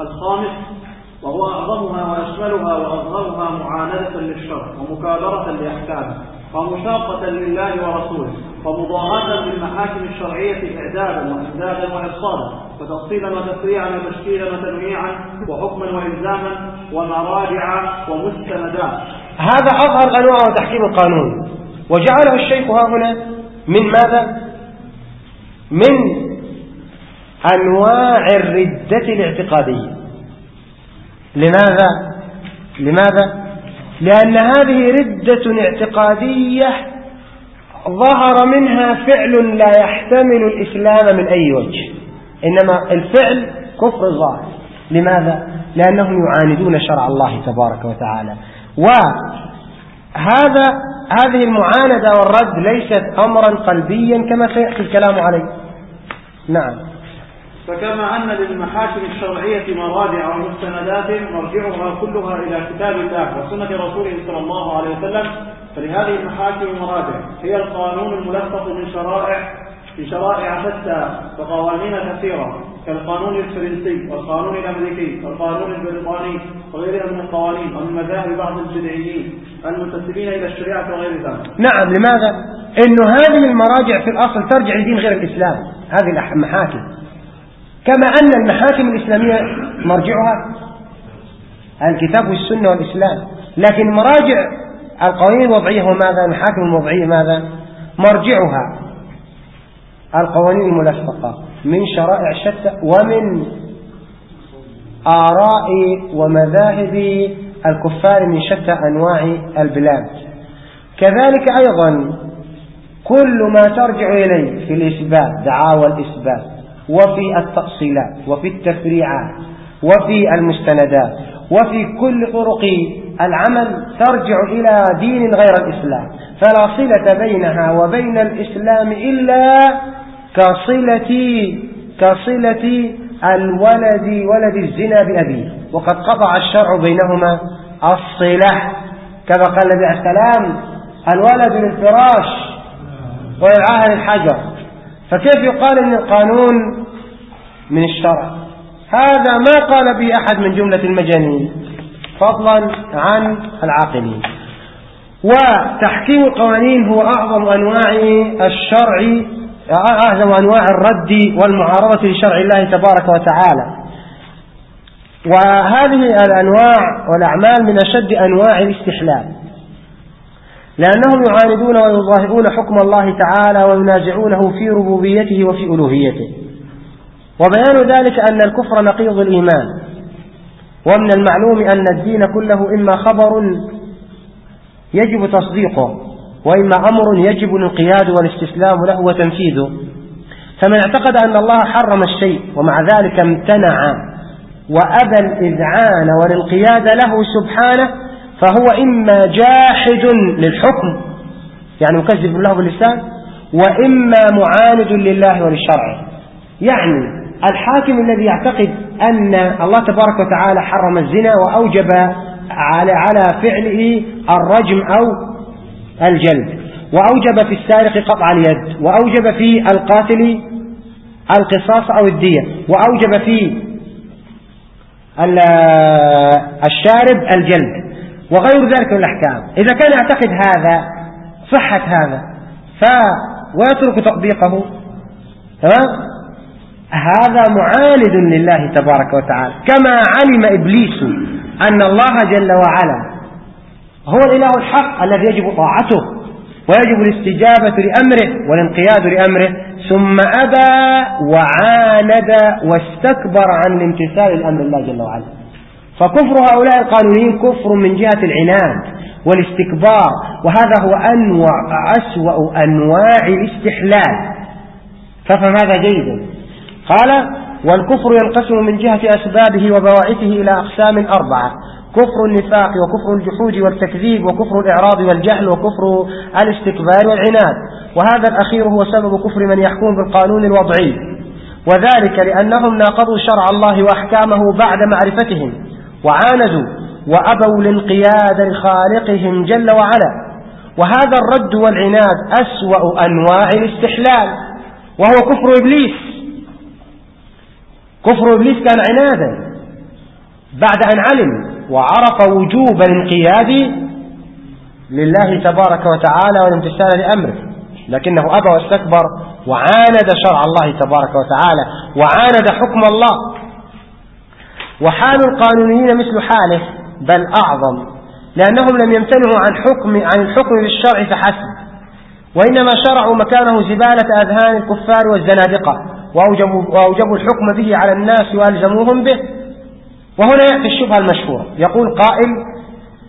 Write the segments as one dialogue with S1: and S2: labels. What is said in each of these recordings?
S1: الخامس وهو أعظمها وأشملها وأظهرها معاندة للشر ومكابرة لأحكامه ومشاقة لله ورسوله ومضاهاة بالمحاكم الشرعية إعدادا وإمدادا وإرصادا وتفصيلا وتفريعا وتشكيلا وتنويعا وحكما وإلزاما ومراجع ومستندات
S2: هذا أظهر أنواع تحكيم القانون. وجعله الشيخ ها هنا من ماذا؟ من أنواع الردة الاعتقادية. لماذا؟ لماذا؟ لأن هذه ردة اعتقادية ظهر منها فعل لا يحتمل الإسلام من أي وجه. إنما الفعل كفر ظاهر. لماذا؟ لأنهم يعاندون شرع الله تبارك وتعالى. وهذا هذه المعاندة والرد ليست أمرا قلبيا كما سيأتي الكلام عليه. نعم.
S1: فكما أن للمحاكم الشرعية مراجع ومستندات مرجعها كلها إلى كتاب الله وسنة رسوله صلى الله عليه وسلم فلهذه المحاكم مراجع. هي القانون الملخص من شرائع في شرائع شتى وقوانين كثيرة كالقانون الفرنسي والقانون الأمريكي والقانون البريطاني وغيرها من القوانين ومن مذاهب بعض الجدعيين المنتسبين إلى الشريعة وغير ذلك.
S2: نعم لماذا؟ إنه هذه المراجع في الأصل ترجع لدين غير الإسلام هذه المحاكم. كما أن المحاكم الإسلامية مرجعها الكتاب والسنة والإسلام. لكن مراجع القوانين الوضعية ماذا؟ المحاكم الوضعية ماذا؟ مرجعها القوانين الملفقة من شرائع شتى ومن آراء ومذاهب الكفار من شتى أنواع البلاد. كذلك أيضا كل ما ترجع إليه في الإثبات دعاوى الإثبات وفي التأصيلات وفي التفريعات وفي المستندات وفي كل طرق العمل ترجع إلى دين غير الإسلام. فلا صلة بينها وبين الإسلام إلا كصلة كصلة الولد ولد الزنا بأبيه. وقد قطع الشرع بينهما الصلة. كما قال النبي عليه السلام الولد للفراش ويرعاها للحجر فكيف يقال إن القانون من الشرع؟ هذا ما قال به أحد من جملة المجانين فضلا عن العاقلين. وتحكيم القوانين هو أعظم أنواع الشرع أعظم أنواع الرد والمعارضة لشرع الله تبارك وتعالى. وهذه الأنواع والأعمال من أشد أنواع الاستحلال. لأنهم يعاندون ويظاهرون حكم الله تعالى وينازعونه في ربوبيته وفي ألوهيته. وبيان ذلك أن الكفر نقيض الإيمان. ومن المعلوم أن الدين كله إما خبر يجب تصديقه وإما أمر يجب الانقياد والاستسلام له وتنفيذه. فمن اعتقد أن الله حرم الشيء ومع ذلك امتنع وأبى الإذعان والانقياد له سبحانه فهو إما جاحد للحكم يعني مكذب له باللسان وإما معاند لله ولشرعه يعني الحاكم الذي يعتقد أن الله تبارك وتعالى حرم الزنا وأوجب على على فعله الرجم أو الجلد وأوجب في السارق قطع اليد وأوجب في القاتل القصاص أو الدية وأوجب في الشارب الجلد. وغير ذلك من الأحكام. إذا كان يعتقد هذا صحة هذا ف ويترك تطبيقه. تمام؟ هذا معاند لله تبارك وتعالى. كما علم إبليس أن الله جل وعلا هو الإله الحق الذي يجب طاعته ويجب الاستجابة لأمره والانقياد لأمره. ثم أبى وعاند واستكبر عن الامتثال لأمر الله جل وعلا. فكفر هؤلاء القانونيين كفر من جهة العناد والاستكبار وهذا هو أنواع أسوأ أنواع الاستحلال ففهم هذا جيدا قال والكفر ينقسم من جهة أسبابه وبواعثه إلى أقسام أربعة كفر النفاق وكفر الجحود والتكذيب وكفر الإعراض والجهل وكفر الاستكبار والعناد. وهذا الأخير هو سبب كفر من يحكم بالقانون الوضعي. وذلك لأنهم ناقضوا شرع الله وأحكامه بعد معرفتهم. وعاندوا وأبوا الانقياد لخالقهم جل وعلا. وهذا الرد والعناد أسوأ أنواع الاستحلال وهو كفر إبليس. كفر إبليس كان عنادا بعد أن علم وعرف وجوب الانقياد لله تبارك وتعالى والامتثال لأمره. لكنه أبى واستكبر وعاند شرع الله تبارك وتعالى وعاند حكم الله. وحال القانونيين مثل حاله بل أعظم لأنهم لم يمتنعوا عن حكم عن الحكم بالشرع فحسب. وإنما شرعوا مكانه زبالة أذهان الكفار والزنادقة وأوجبوا, وأوجبوا الحكم به على الناس وألزموهم به. وهنا يأتي الشبهة المشهورة يقول قائل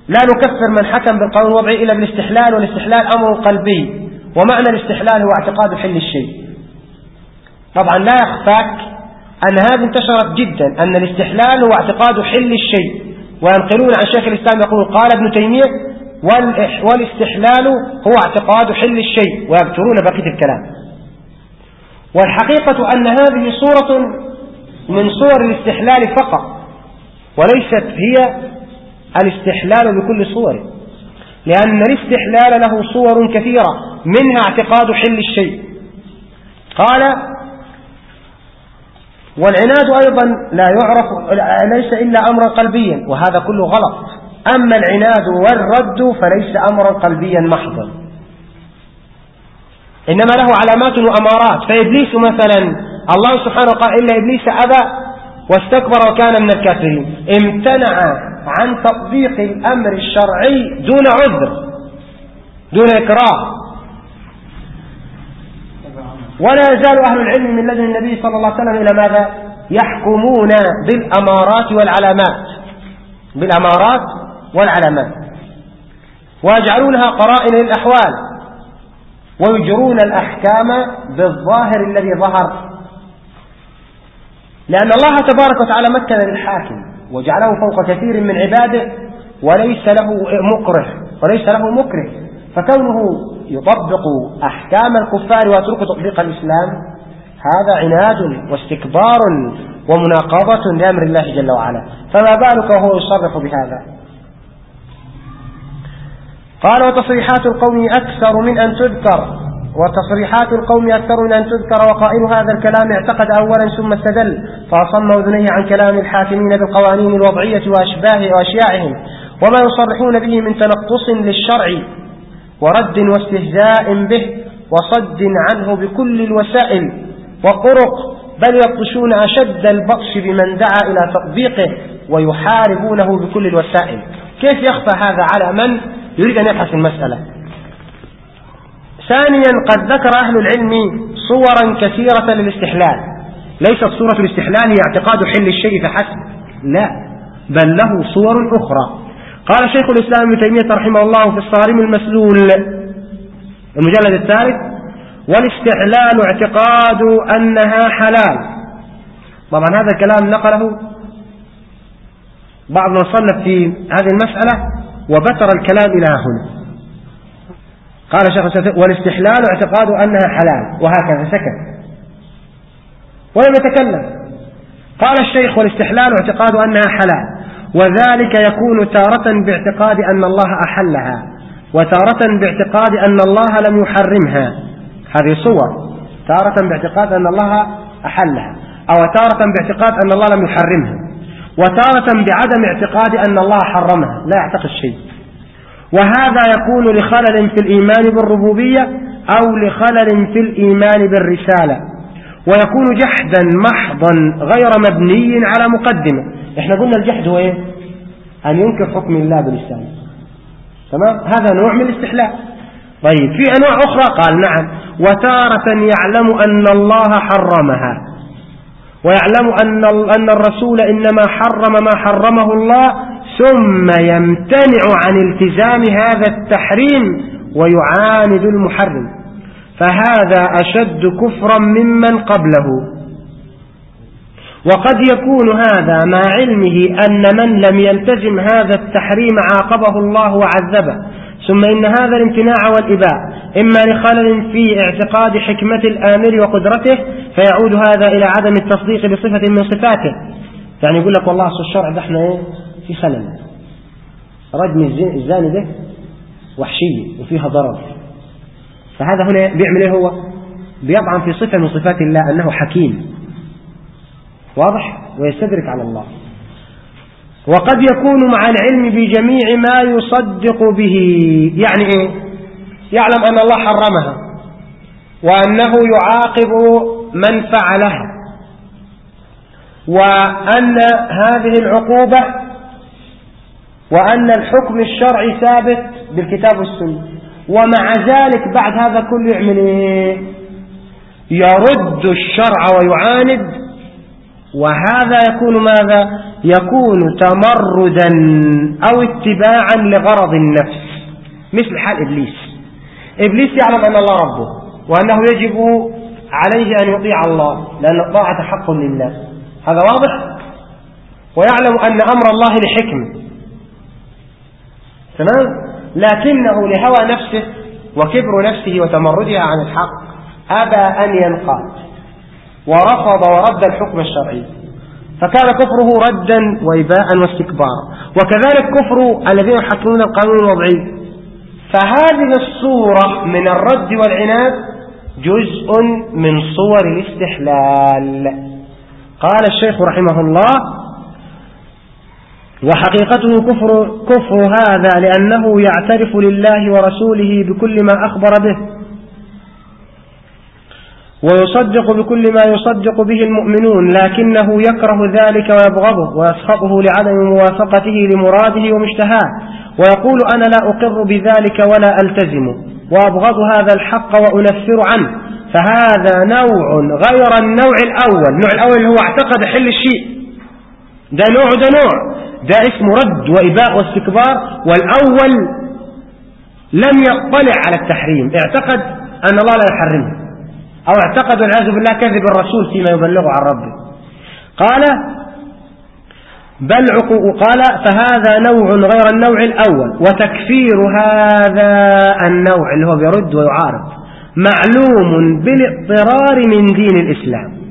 S2: لا نكفر من حكم بالقانون الوضعي إلا بالاستحلال والاستحلال أمر قلبي ومعنى الاستحلال هو اعتقاد حل الشيء. طبعا لا يخفاك أن هذه انتشرت جدا أن الاستحلال هو اعتقاد حل الشيء. وينقلون عن شيخ الإسلام يقول قال ابن تيمية والاستحلال هو اعتقاد حل الشيء. ويذكرون بقية الكلام. والحقيقة أن هذه صورة من صور الاستحلال فقط وليست هي الاستحلال بكل صوره. لأن الاستحلال له صور كثيرة منها اعتقاد حل الشيء. قال والعناد أيضا لا يعرف ليس إلا أمرا قلبيا وهذا كله غلط. أما العناد والرد فليس أمرا قلبيا محضا. إنما له علامات وأمارات. فإبليس مثلا الله سبحانه قال إلا إبليس أبى واستكبر وكان من الكافرين. امتنع عن تطبيق الأمر الشرعي دون عذر دون إكراه. ولا يزال أهل العلم من لدن النبي صلى الله عليه وسلم إلى ماذا؟ يحكمون بالأمارات والعلامات. بالأمارات والعلامات. ويجعلونها قرائن للأحوال. ويجرون الأحكام بالظاهر الذي ظهر. لأن الله تبارك وتعالى مكن للحاكم وجعله فوق كثير من عباده وليس له مكره وليس له مكره. فكونه يطبق أحكام الكفار ويترك تطبيق الإسلام هذا عناد واستكبار ومناقضة لأمر الله جل وعلا. فما بالك وهو يصرح بهذا؟ قال وتصريحات القوم أكثر من أن تذكر. وتصريحات القوم أكثر من أن تذكر وقائل هذا الكلام اعتقد أولا ثم استدل. فأصم أذنيه عن كلام الحاكمين بالقوانين الوضعية وأشباه وأشياعهم. وما يصرحون به من تنقص للشرع. ورد واستهزاء به وصد عنه بكل الوسائل وطرق بل يبطشون أشد البطش بمن دعا إلى تطبيقه ويحاربونه بكل الوسائل. كيف يخفى هذا على من؟ يريد أن يبحث المسألة. ثانيا قد ذكر أهل العلم صورا كثيرة للاستحلال. ليست صورة الاستحلال هي اعتقاد حل الشيء فحسب لا بل له صور أخرى. قال شيخ الإسلام ابن تيمية رحمه الله في الصارم المسلول. المجلد الثالث والاستحلال اعتقاد أنها حلال. طبعا هذا الكلام نقله بعض من صنف في هذه المسألة وبتر الكلام إلى هنا. قال شيخ والإستحلال اعتقاد أنها حلال. وهكذا سكت. ولم يتكلم. قال الشيخ والإستحلال اعتقاد أنها حلال. وذلك يكون تارة باعتقاد أن الله أحلها وتارة باعتقاد أن الله لم يحرمها. هذه صور. تارة باعتقاد أن الله أحلها أو تارة باعتقاد أن الله لم يحرمها وتارة بعدم اعتقاد أن الله حرمها. لا يعتقد شيء. وهذا يكون لخلل في الإيمان بالربوبية أو لخلل في الإيمان بالرسالة. ويكون جحدا محضا غير مبني على مقدمة. إحنا قلنا الجحد هو إيه؟ أن ينكر حكم الله بالإسلام. تمام؟ هذا نوع من الاستحلال. طيب في أنواع أخرى؟ قال نعم. وتارة يعلم أن الله حرمها. ويعلم أن أن الرسول إنما حرم ما حرمه الله ثم يمتنع عن التزام هذا التحريم ويعاند المحرم. فهذا أشد كفرا ممن قبله. وقد يكون هذا مع علمه أن من لم يلتزم هذا التحريم عاقبه الله وعذبه. ثم إن هذا الامتناع والإباء إما لخلل في اعتقاد حكمة الآمر وقدرته فيعود هذا إلى عدم التصديق بصفة من صفاته. يعني يقول لك والله أصل الشرع ده إحنا إيه؟ في خلل. رجم الزاني ده وحشية وفيها ضرر. فهذا هنا بيعمل إيه هو؟ بيطعن في صفة من صفات الله أنه حكيم. واضح؟ ويستدرك على الله. وقد يكون مع العلم بجميع ما يصدق به. يعني إيه؟ يعلم أن الله حرمها. وأنه يعاقب من فعلها. وأن هذه العقوبة وأن الحكم الشرعي ثابت بالكتاب والسنة. ومع ذلك بعد هذا كله يعمل إيه؟ يرد الشرع ويعاند وهذا يكون ماذا؟ يكون تمردا أو اتباعا لغرض النفس مثل حال إبليس. إبليس يعلم أن الله ربه وأنه يجب عليه أن يطيع الله لأن الطاعة حق لله. هذا واضح؟ ويعلم أن أمر الله لحكم تمام؟ لكنه لهوى نفسه وكبر نفسه وتمردها عن الحق أبى أن ينقاد. ورفض ورد الحكم الشرعي. فكان كفره ردا وإباء واستكبارا وكذلك كفر الذين يحكمون القانون الوضعي. فهذه الصورة من الرد والعناد جزء من صور الاستحلال. قال الشيخ رحمه الله وحقيقته كفر, كفر هذا لأنه يعترف لله ورسوله بكل ما أخبر به. ويصدق بكل ما يصدق به المؤمنون لكنه يكره ذلك ويبغضه ويسخطه لعدم موافقته لمراده ومشتهاه ويقول أنا لا أقر بذلك ولا ألتزم وأبغض هذا الحق وأنفر عنه. فهذا نوع غير النوع الأول. النوع الأول اللي هو اعتقد حل الشيء. ده نوع ده نوع. ده اسمه رد وإباء واستكبار. والأول لم يطلع على التحريم. اعتقد أن الله لا يحرمه. أو اعتقدوا والعياذ بالله كذب الرسول فيما يبلغه عن ربه. قال بل قال فهذا نوع غير النوع الأول وتكفير هذا النوع اللي هو بيرد ويعارض معلوم بالاضطرار من دين الإسلام.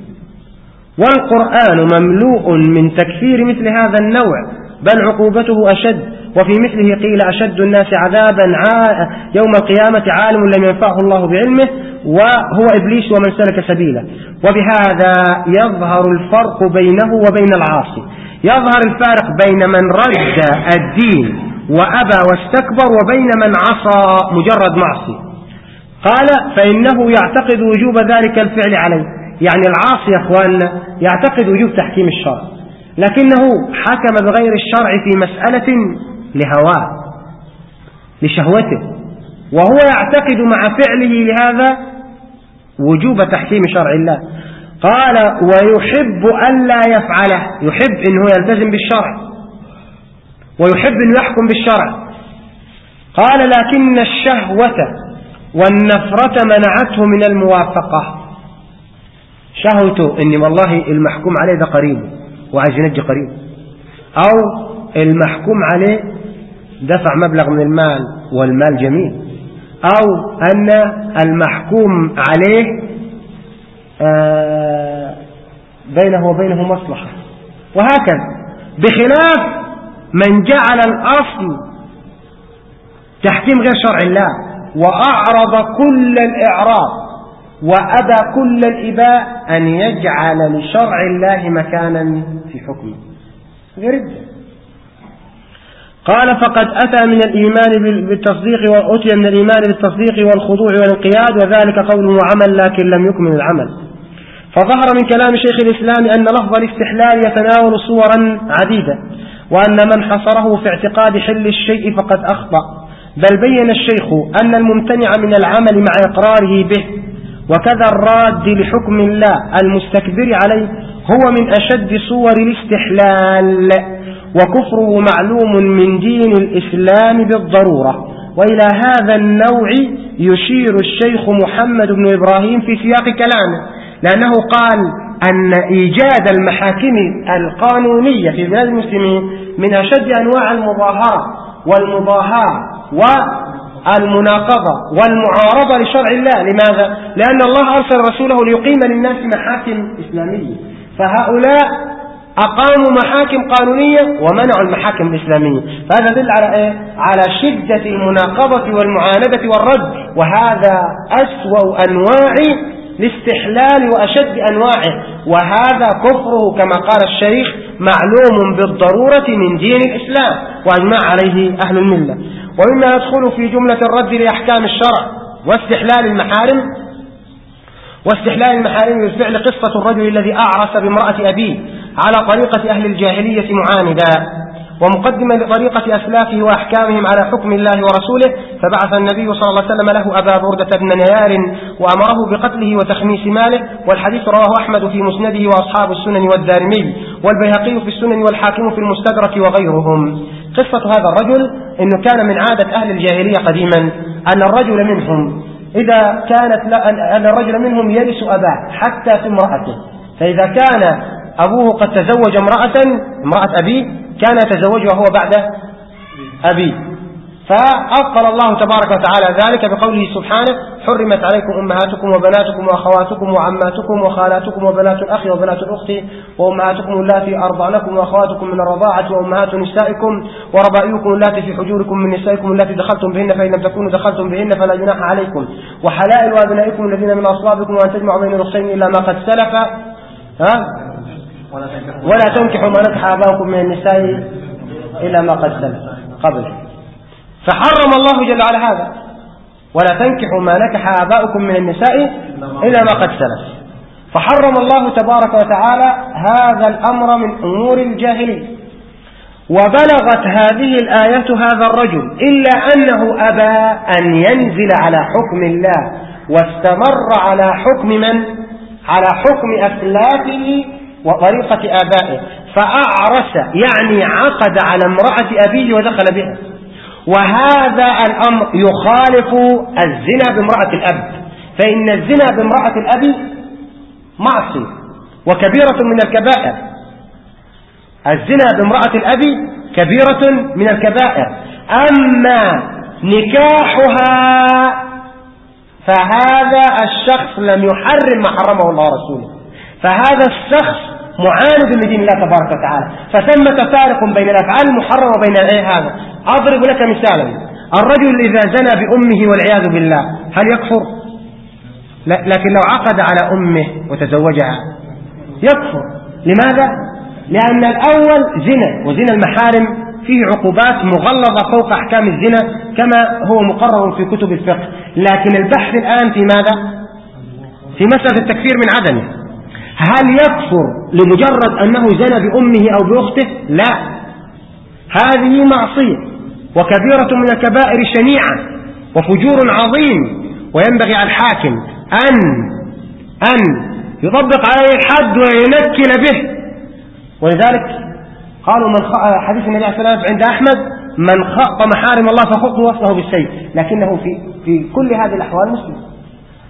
S2: والقرآن مملوء من تكفير مثل هذا النوع بل عقوبته أشد وفي مثله قيل أشد الناس عذابا يوم القيامة عالم لم ينفعه الله بعلمه وهو إبليس ومن سلك سبيله. وبهذا يظهر الفرق بينه وبين العاصي. يظهر الفارق بين من رد الدين وأبى واستكبر وبين من عصى مجرد معصي قال فإنه يعتقد وجوب ذلك الفعل عليه. يعني العاصي يا أخواننا يعتقد وجوب تحكيم الشرع. لكنه حكم بغير الشرع في مسألة لهواه لشهوته. وهو يعتقد مع فعله لهذا وجوب تحكيم شرع الله. قال ويحب ألا يفعله. يحب أنه يلتزم بالشرع. ويحب أن يحكم بالشرع. قال لكن الشهوة والنفرة منعته من الموافقة. شهوته أني والله المحكوم عليه ده قريب وعايز ينجي قريب. أو المحكوم عليه دفع مبلغ من المال والمال جميل. أو أن المحكوم عليه آه، بينه وبينه مصلحة. وهكذا بخلاف من جعل الأصل تحكيم غير شرع الله وأعرض كل الإعراض وأبى كل الإباء أن يجعل لشرع الله مكانا في حكمه. غير قال فقد أتى من الإيمان بالتصديق وأتي من الإيمان بالتصديق والخضوع والانقياد وذلك قوله عمل لكن لم يكمل العمل. فظهر من كلام شيخ الإسلام أن لفظ الاستحلال يتناول صورا عديدة وأن من حصره في اعتقاد حل الشيء فقد أخطأ. بل بين الشيخ أن الممتنع من العمل مع إقراره به وكذا الراد لحكم الله المستكبر عليه هو من أشد صور الاستحلال. وكفره معلوم من دين الإسلام بالضرورة. وإلى هذا النوع يشير الشيخ محمد بن إبراهيم في سياق كلامه لأنه قال أن إيجاد المحاكم القانونية في بلاد المسلمين من أشد أنواع المظاهرة والمضاهاة والمناقضة والمعارضة لشرع الله. لماذا؟ لأن الله أرسل رسوله ليقيم للناس محاكم إسلامية. فهؤلاء أقاموا محاكم قانونية ومنعوا المحاكم الإسلامية. فهذا يدل على إيه؟ على شدة المناقضة والمعاندة والرد. وهذا أسوأ أنواع الاستحلال وأشد أنواعه. وهذا كفره كما قال الشيخ معلوم بالضرورة من دين الإسلام. وأجمع عليه أهل الملة. ومما يدخل في جملة الرد لأحكام الشرع واستحلال المحارم. واستحلال المحارم بالفعل قصة الرجل الذي أعرس بامرأة أبيه. على طريقة أهل الجاهلية معاندا ومقدما لطريقة أسلافه وأحكامهم على حكم الله ورسوله فبعث النبي صلى الله عليه وسلم له أبا بردة بن نيار وأمره بقتله وتخميس ماله والحديث رواه أحمد في مسنده وأصحاب السنن والدارمي والبيهقي في السنن والحاكم في المستدرك وغيرهم. قصة هذا الرجل إنه كان من عادة أهل الجاهلية قديما أن الرجل منهم إذا كانت أن الرجل منهم يرث أباه حتى في امرأته فإذا كان أبوه قد تزوج امرأة امرأة أبيه كان يتزوجها هو بعد أبي. فأبطل الله تبارك وتعالى ذلك بقوله سبحانه حرمت عليكم أمهاتكم وبناتكم وأخواتكم وعماتكم وخالاتكم وبنات الأخ وبنات الأخت وأمهاتكم اللاتي أرضعنكم وأخواتكم من الرضاعة وأمهات نسائكم وربائكم اللاتي في حجوركم من نسائكم اللاتي دخلتم بهن فإن لم تكونوا دخلتم بهن فلا جناح عليكم. وحلائل أبنائكم الذين من أصلابكم وأن تجمعوا بين الأختين إلا ما قد سلف. ها؟ ولا تنكحوا ما نكح آباؤكم من النساء إلا ما قد سلف قبل. فحرم الله جل وعلا هذا. ولا تنكحوا ما نكح آباؤكم من النساء إلا ما قد سلف. فحرم الله تبارك وتعالى هذا الأمر من أمور الجاهلية وبلغت هذه الآية هذا الرجل إلا أنه أبى أن ينزل على حكم الله واستمر على حكم من؟ على حكم أسلافه وطريقة آبائه. فأعرس يعني عقد على امرأة أبيه ودخل بها. وهذا الأمر يخالف الزنا بامرأة الأب. فإن الزنا بامرأة الأب معصية وكبيرة من الكبائر. الزنا بامرأة الأب كبيرة من الكبائر. أما نكاحها فهذا الشخص لم يحرم ما حرمه الله ورسوله. فهذا الشخص معاند لدين الله تبارك وتعالى. فثمة فارق بين الأفعال المحرمة وبين هذا. أضرب لك مثالا. الرجل إذا زنى بأمه والعياذ بالله هل يكفر؟ لكن لو عقد على أمه وتزوجها يكفر. لماذا؟ لأن الأول زنا وزنا المحارم فيه عقوبات مغلظة فوق أحكام الزنا كما هو مقرر في كتب الفقه. لكن البحث الآن في ماذا؟ في مسألة التكفير من عدمه. هل يكفر لمجرد أنه زنى بأمه أو بأخته؟ لا. هذه معصية وكبيرة من الكبائر شنيعة وفجور عظيم وينبغي على الحاكم أن أن يطبق عليه الحد وينكل به. ولذلك قالوا من خ... حديث النبي عليه الصلاة عند أحمد من خط محارم الله فخطه وصله بالسيف لكنه في, في كل هذه الأحوال مسلم.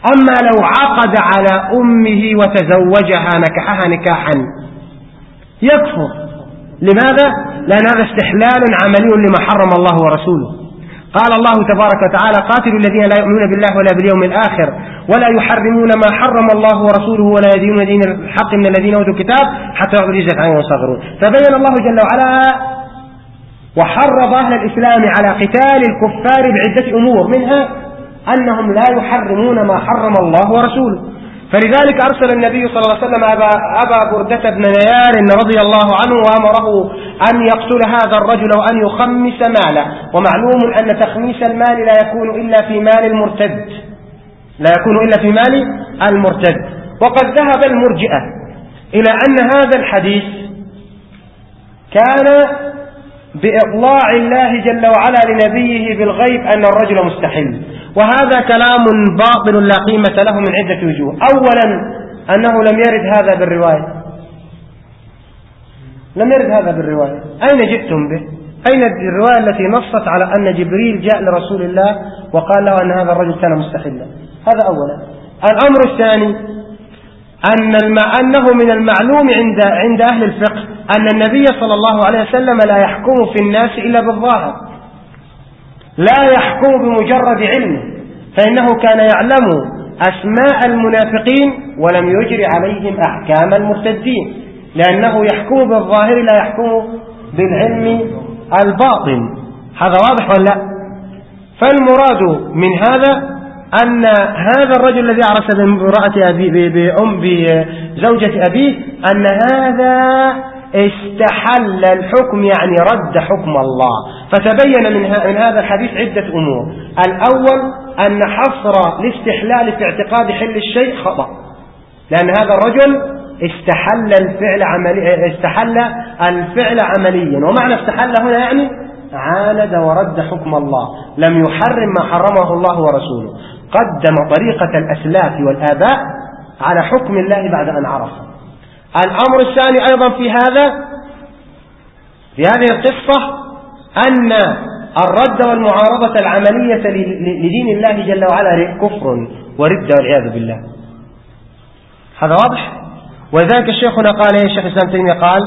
S2: أما لو عقد على أمه وتزوجها نكحها نكاحا يكفر. لماذا؟ لأن هذا استحلال عملي لما حرم الله ورسوله. قال الله تبارك وتعالى قاتلوا الذين لا يؤمنون بالله ولا باليوم الآخر ولا يحرمون ما حرم الله ورسوله ولا يدينون دين الحق من الذين أوتوا الكتاب حتى يعطوا الجزية عنهم وصغرون فبين الله جل وعلا وحرض أهل الإسلام على قتال الكفار بعدة أمور منها أنهم لا يحرمون ما حرم الله ورسوله. فلذلك أرسل النبي صلى الله عليه وسلم أبا, أبا بردة بن نيار رضي الله عنه وأمره أن يقتل هذا الرجل وأن يخمس ماله. ومعلوم أن تخميس المال لا يكون إلا في مال المرتد. لا يكون إلا في مال المرتد. وقد ذهب المرجئة إلى أن هذا الحديث كان بإطلاع الله جل وعلا لنبيه بالغيب أن الرجل مستحيل. وهذا كلام باطل لا قيمة له من عدة وجوه. أولا أنه لم يرد هذا بالرواية. لم يرد هذا بالرواية. أين جئتم به؟ أين الرواية التي نصت على أن جبريل جاء لرسول الله وقال له أن هذا الرجل كان مستحلا؟ هذا أولا. الأمر الثاني أن أنه من المعلوم عند عند أهل الفقه أن النبي صلى الله عليه وسلم لا يحكم في الناس إلا بالظاهر. لا يحكم بمجرد علمه فإنه كان يعلم أسماء المنافقين ولم يجري عليهم أحكام المرتدين لأنه يحكم بالظاهر لا يحكم بالعلم الباطن. هذا واضح ولا؟ لا فالمراد من هذا أن هذا الرجل الذي عرس بامرأة أبي بأم بزوجة أبيه أن هذا استحل الحكم يعني رد حكم الله. فتبين من, من هذا الحديث عدة أمور. الأول أن حصر الاستحلال في اعتقاد حل الشيء خطأ. لأن هذا الرجل استحل الفعل عملي استحل الفعل عمليا. ومعنى استحل هنا يعني عاند ورد حكم الله. لم يحرم ما حرمه الله ورسوله. قدم طريقة الأسلاف والآباء على حكم الله بعد أن عرف. الأمر الثاني أيضا في هذا في هذه القصة أن الرد والمعارضة العملية لدين الله جل وعلا كفر ورد والعياذ بالله. هذا واضح؟ وذلك شيخنا قال يا شيخ الإسلام تيمية قال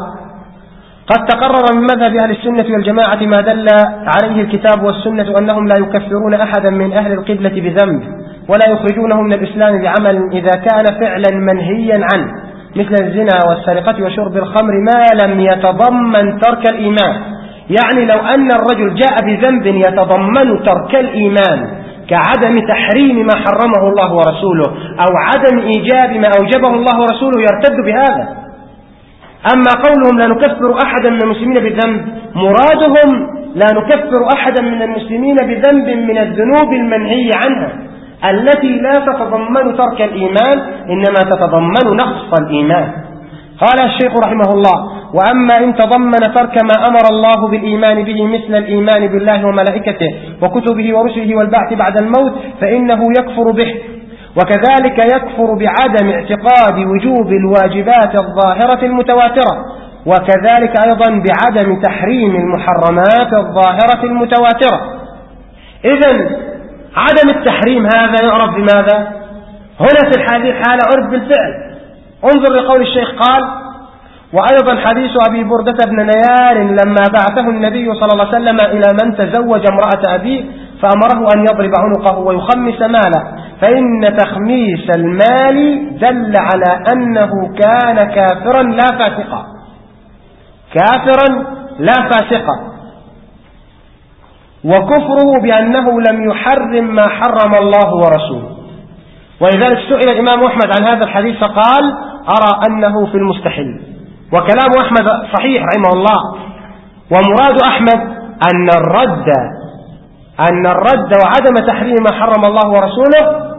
S2: قد تقرر من مذهب أهل السنة والجماعة ما دل عليه الكتاب والسنة أنهم لا يكفرون أحدا من أهل القبلة بذنب ولا يخرجونه من الإسلام بعمل إذا كان فعلا منهيا عنه مثل الزنا والسرقة وشرب الخمر ما لم يتضمن ترك الإيمان. يعني لو أن الرجل جاء بذنب يتضمن ترك الإيمان كعدم تحريم ما حرمه الله ورسوله أو عدم إيجاب ما أوجبه الله ورسوله يرتد بهذا. أما قولهم لا نكفر أحدا من المسلمين بذنب مرادهم لا نكفر أحدا من المسلمين بذنب من الذنوب المنهي عنها التي لا تتضمن ترك الإيمان إنما تتضمن نقص الإيمان. قال الشيخ رحمه الله وأما إن تضمن ترك ما أمر الله بالإيمان به مثل الإيمان بالله وملائكته وكتبه ورسله والبعث بعد الموت فإنه يكفر به. وكذلك يكفر بعدم اعتقاد وجوب الواجبات الظاهرة المتواترة وكذلك أيضا بعدم تحريم المحرمات الظاهرة المتواترة. إذا عدم التحريم هذا يعرف بماذا؟ هنا في هذه الحالة عرف بالفعل. انظر لقول الشيخ قال وأيضا حديث أبي بردة بن نيار لما بعثه النبي صلى الله عليه وسلم إلى من تزوج امرأة أبيه فأمره أن يضرب عنقه ويخمس ماله. فإن تخميس المال دل على أنه كان كافرا لا فاسقا. كافرا لا فاسقا. وكفره بأنه لم يحرم ما حرم الله ورسوله. ولذلك سئل الإمام أحمد عن هذا الحديث فقال أرى أنه في المستحيل. وكلام أحمد صحيح رحمه الله. ومراد أحمد أن الرد أن الرد وعدم تحريم ما حرم الله ورسوله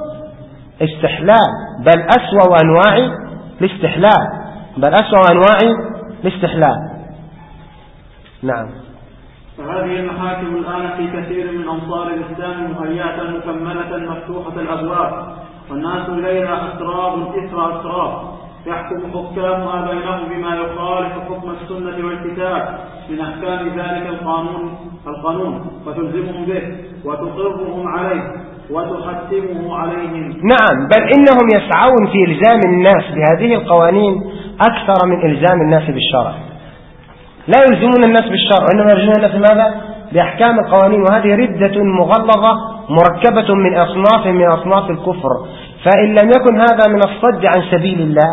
S2: استحلال بل أسوأ أنواع الاستحلال بل أسوأ أنواع الاستحلال. نعم.
S1: فهذه المحاكم الآن في كثير من أمصار الإسلام مهيئة مكملة مفتوحة الأبواب والناس إليها أسراب إثر أسراب يحكم حكامها بينهم بما يخالف حكم السنة والكتاب. من أحكام ذلك القانون القانون وتلزمهم به وتقرهم عليه وتحتمه عليهم.
S2: نعم بل إنهم يسعون في إلزام الناس بهذه القوانين أكثر من إلزام الناس بالشرع. لا يلزمون الناس بالشرع وإنما يلزمون الناس ماذا؟ بأحكام القوانين وهذه ردة مغلظة مركبة من أصناف من أصناف الكفر. فإن لم يكن هذا من الصد عن سبيل الله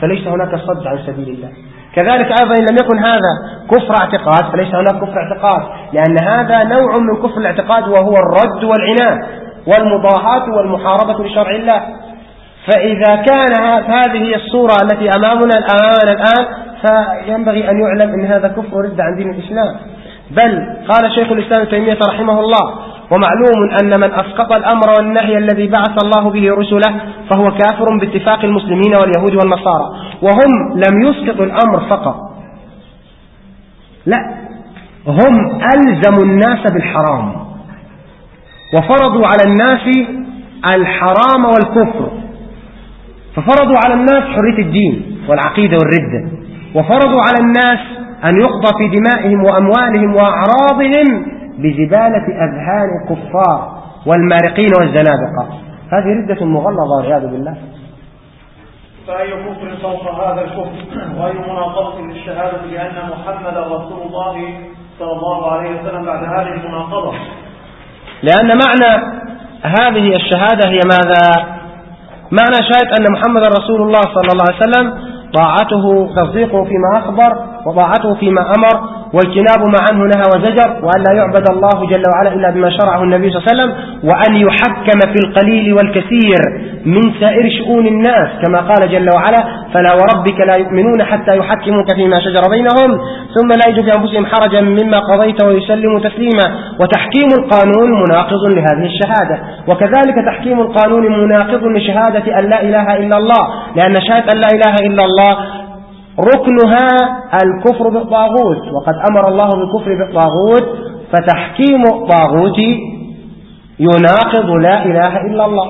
S2: فليس هناك صد عن سبيل الله. كذلك أيضا إن لم يكن هذا كفر اعتقاد فليس هناك كفر اعتقاد لأن هذا نوع من كفر الاعتقاد وهو الرد والعناد والمضاهاة والمحاربة لشرع الله. فإذا كان هذه الصورة التي أمامنا الآن الآن فينبغي أن يعلم أن هذا كفر رد عن دين الإسلام. بل قال شيخ الإسلام تيمية رحمه الله ومعلوم أن من أسقط الأمر والنهي الذي بعث الله به رسله فهو كافر باتفاق المسلمين واليهود والنصارى. وهم لم يسقطوا الأمر فقط. لا. هم ألزموا الناس بالحرام. وفرضوا على الناس الحرام والكفر. ففرضوا على الناس حرية الدين والعقيدة والردة وفرضوا على الناس أن يقضى في دمائهم وأموالهم وأعراضهم بزبالة أذهان الكفار والمارقين والزنادقة. هذه ردة مغلظة والعياذ بالله.
S1: فأي كفر فوق هذا الكفر؟ وأي مناقضة للشهادة بأن محمدا رسول الله صلى الله عليه وسلم بعد هذه المناقضة؟
S2: لأن معنى هذه الشهادة هي ماذا؟ معنى شهادة أن محمد رسول الله صلى الله عليه وسلم طاعته تصديقه فيما أخبر وطاعته فيما أمر واجتناب ما عنه نهى وزجر وأن لا يعبد الله جل وعلا إلا بما شرعه النبي صلى الله عليه وسلم وأن يحكم في القليل والكثير من سائر شؤون الناس كما قال جل وعلا فلا وربك لا يؤمنون حتى يحكموك فيما شجر بينهم ثم لا يجد في أنفسهم حرجا مما قضيت ويسلموا تسليما. وتحكيم القانون مناقض لهذه الشهادة وكذلك تحكيم القانون مناقض لشهادة أن لا إله إلا الله لأن شهادة أن لا إله إلا الله ركنها الكفر بالطاغوت. وقد أمر الله بالكفر بالطاغوت فتحكيم الطاغوت يناقض لا إله إلا الله.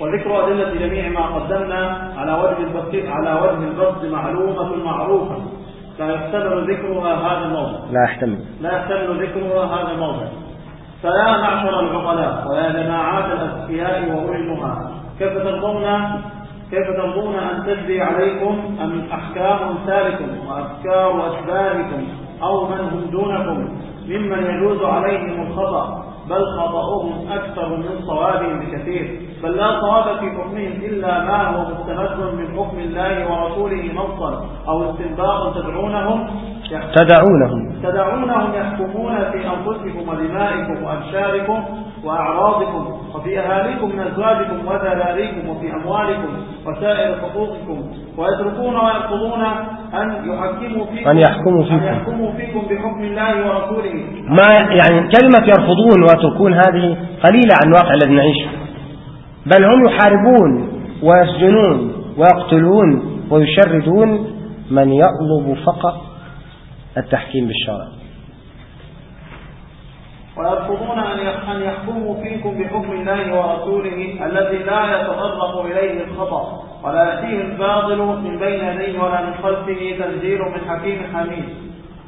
S1: وذكر أدلة جميع ما قدمنا على وجه البسط على وجه البسط معلومة معروفة. لا يحتمل ذكرها هذا الموضع.
S2: لا يحتمل.
S1: لا يحتمل ذكرها هذا الموضع. فيا معشر العقلاء ويا جماعات الأذكياء وأولي النهى كيف ترضون كيف ترضون أن تجري عليكم أم أحكام أمثالكم وأفكار أشباهكم أو من هم دونكم ممن يجوز عليهم الخطأ بل خطأهم أكثر من صوابهم بكثير. بل لا صواب في حكمهم إلا ما هو مستمد من حكم الله ورسوله نصا أو استنباط تدعونهم
S2: تدعونهم.
S1: تدعونهم يحكمون في أنفسكم ودمائكم وأبشاركم وأعراضكم وفي أهاليكم من أزواجكم وذراريكم وفي أموالكم وسائر حقوقكم ويتركون ويرفضون أن يحكموا فيكم
S2: أن يحكموا فيكم,
S1: أن يحكموا فيكم بحكم الله ورسوله.
S2: ما يعني كلمة يرفضون ويتركون هذه قليلة عن الواقع الذي نعيشه. بل هم يحاربون ويسجنون ويقتلون ويشردون من يطلب فقط التحكيم بالشرع.
S1: ويرفضون أن يحكموا فيكم بحكم الله ورسوله الذي لا يتطرق إليه الخطأ ولا يأتيه الباطل من بين يديه ولا من خلفه تنزيل من حكيم حميد.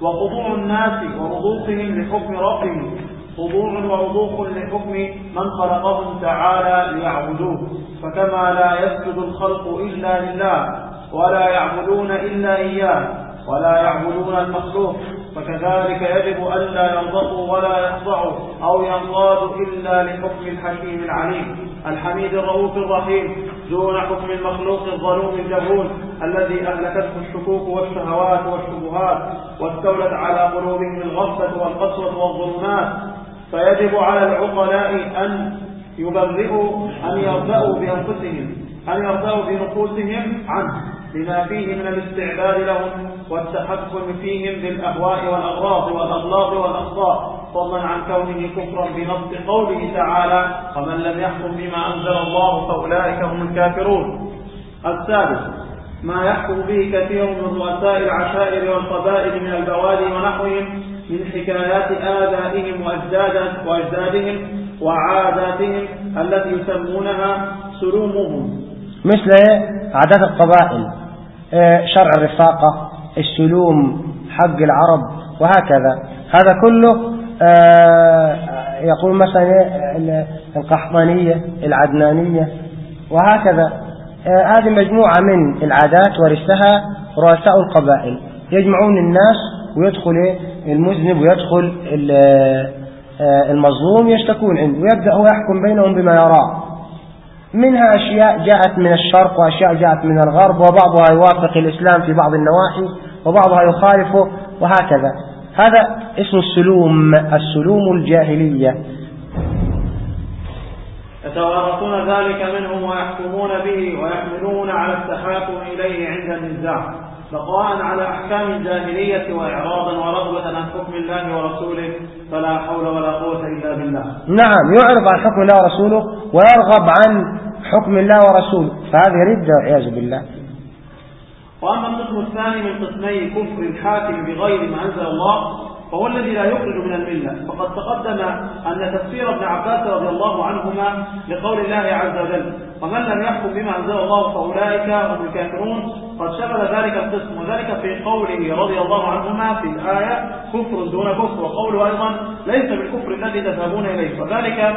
S1: وخضوع الناس ورضوخهم لحكم ربهم خضوع ورضوخ لحكم من خلقهم تعالى ليعبدوه. فكما لا يسجد الخلق إلا لله ولا يعبدون إلا إياه ولا يعبدون المخلوق. فكذلك يجب ألا يرضوا ولا يخضعوا أو ينقادوا إلا لحكم الحكيم العليم. الحميد الرؤوف الرحيم دون حكم المخلوق الظلوم الجهول الذي أهلكته الشكوك والشهوات والشبهات واستولت على قلوبهم الغفلة والقسوة والظلمات. فيجب على العقلاء أن يبرئوا أن يرضوا بأنفسهم أن يرضوا بنفوسهم عنه. لما فيه من الاستعباد لهم والتحكم فيهم بالأهواء والأغراض والأغلاط والأخطاء فضلا عن كونه كفرا بنص قوله تعالى ومن لم يحكم بما أنزل الله فأولئك هم الكافرون. السادس ما يحكم به كثير من رؤساء العشائر والقبائل من البوادي ونحوهم من حكايات آبائهم وأجدادهم وعاداتهم التي يسمونها سلومهم.
S2: مثل عادات القبائل. شرع الرفاقة السلوم حق العرب وهكذا. هذا كله آه، يقول مثلا القحطانية العدنانية وهكذا. آه، هذه مجموعة من العادات ورثها رؤساء القبائل. يجمعون الناس ويدخل المذنب ويدخل المظلوم يشتكون عنده ويبدأ يحكم بينهم بما يراه. منها أشياء جاءت من الشرق وأشياء جاءت من الغرب وبعضها يوافق الإسلام في بعض النواحي وبعضها يخالفه وهكذا. هذا اسم السلوم السلوم الجاهلية.
S1: يتوارثون ذلك منهم ويحكمون به ويحملون على التحاكم إليه عند النزاع. بقاء على أحكام الجاهلية وإعراضا ورغبة عن حكم الله ورسوله فلا حول ولا قوة إلا بالله.
S2: نعم يعرض عن حكم الله ورسوله ويرغب عن حكم الله ورسوله. فهذه ردة والعياذ بالله.
S1: وأما القسم الثاني من قسمي كفر الحاكم بغير ما أنزل الله فهو الذي لا يخرج من الملة. فقد تقدم أن تفسير ابن عباس رضي الله عنهما لقول الله عز وجل ومن لم يحكم بما أنزل الله فأولئك هم الكافرون. قد شمل ذلك القسم وذلك في قوله رضي الله عنهما في الآية كفر دون كفر. وقوله أيضا ليس بالكفر الذي تذهبون إليه. وذلك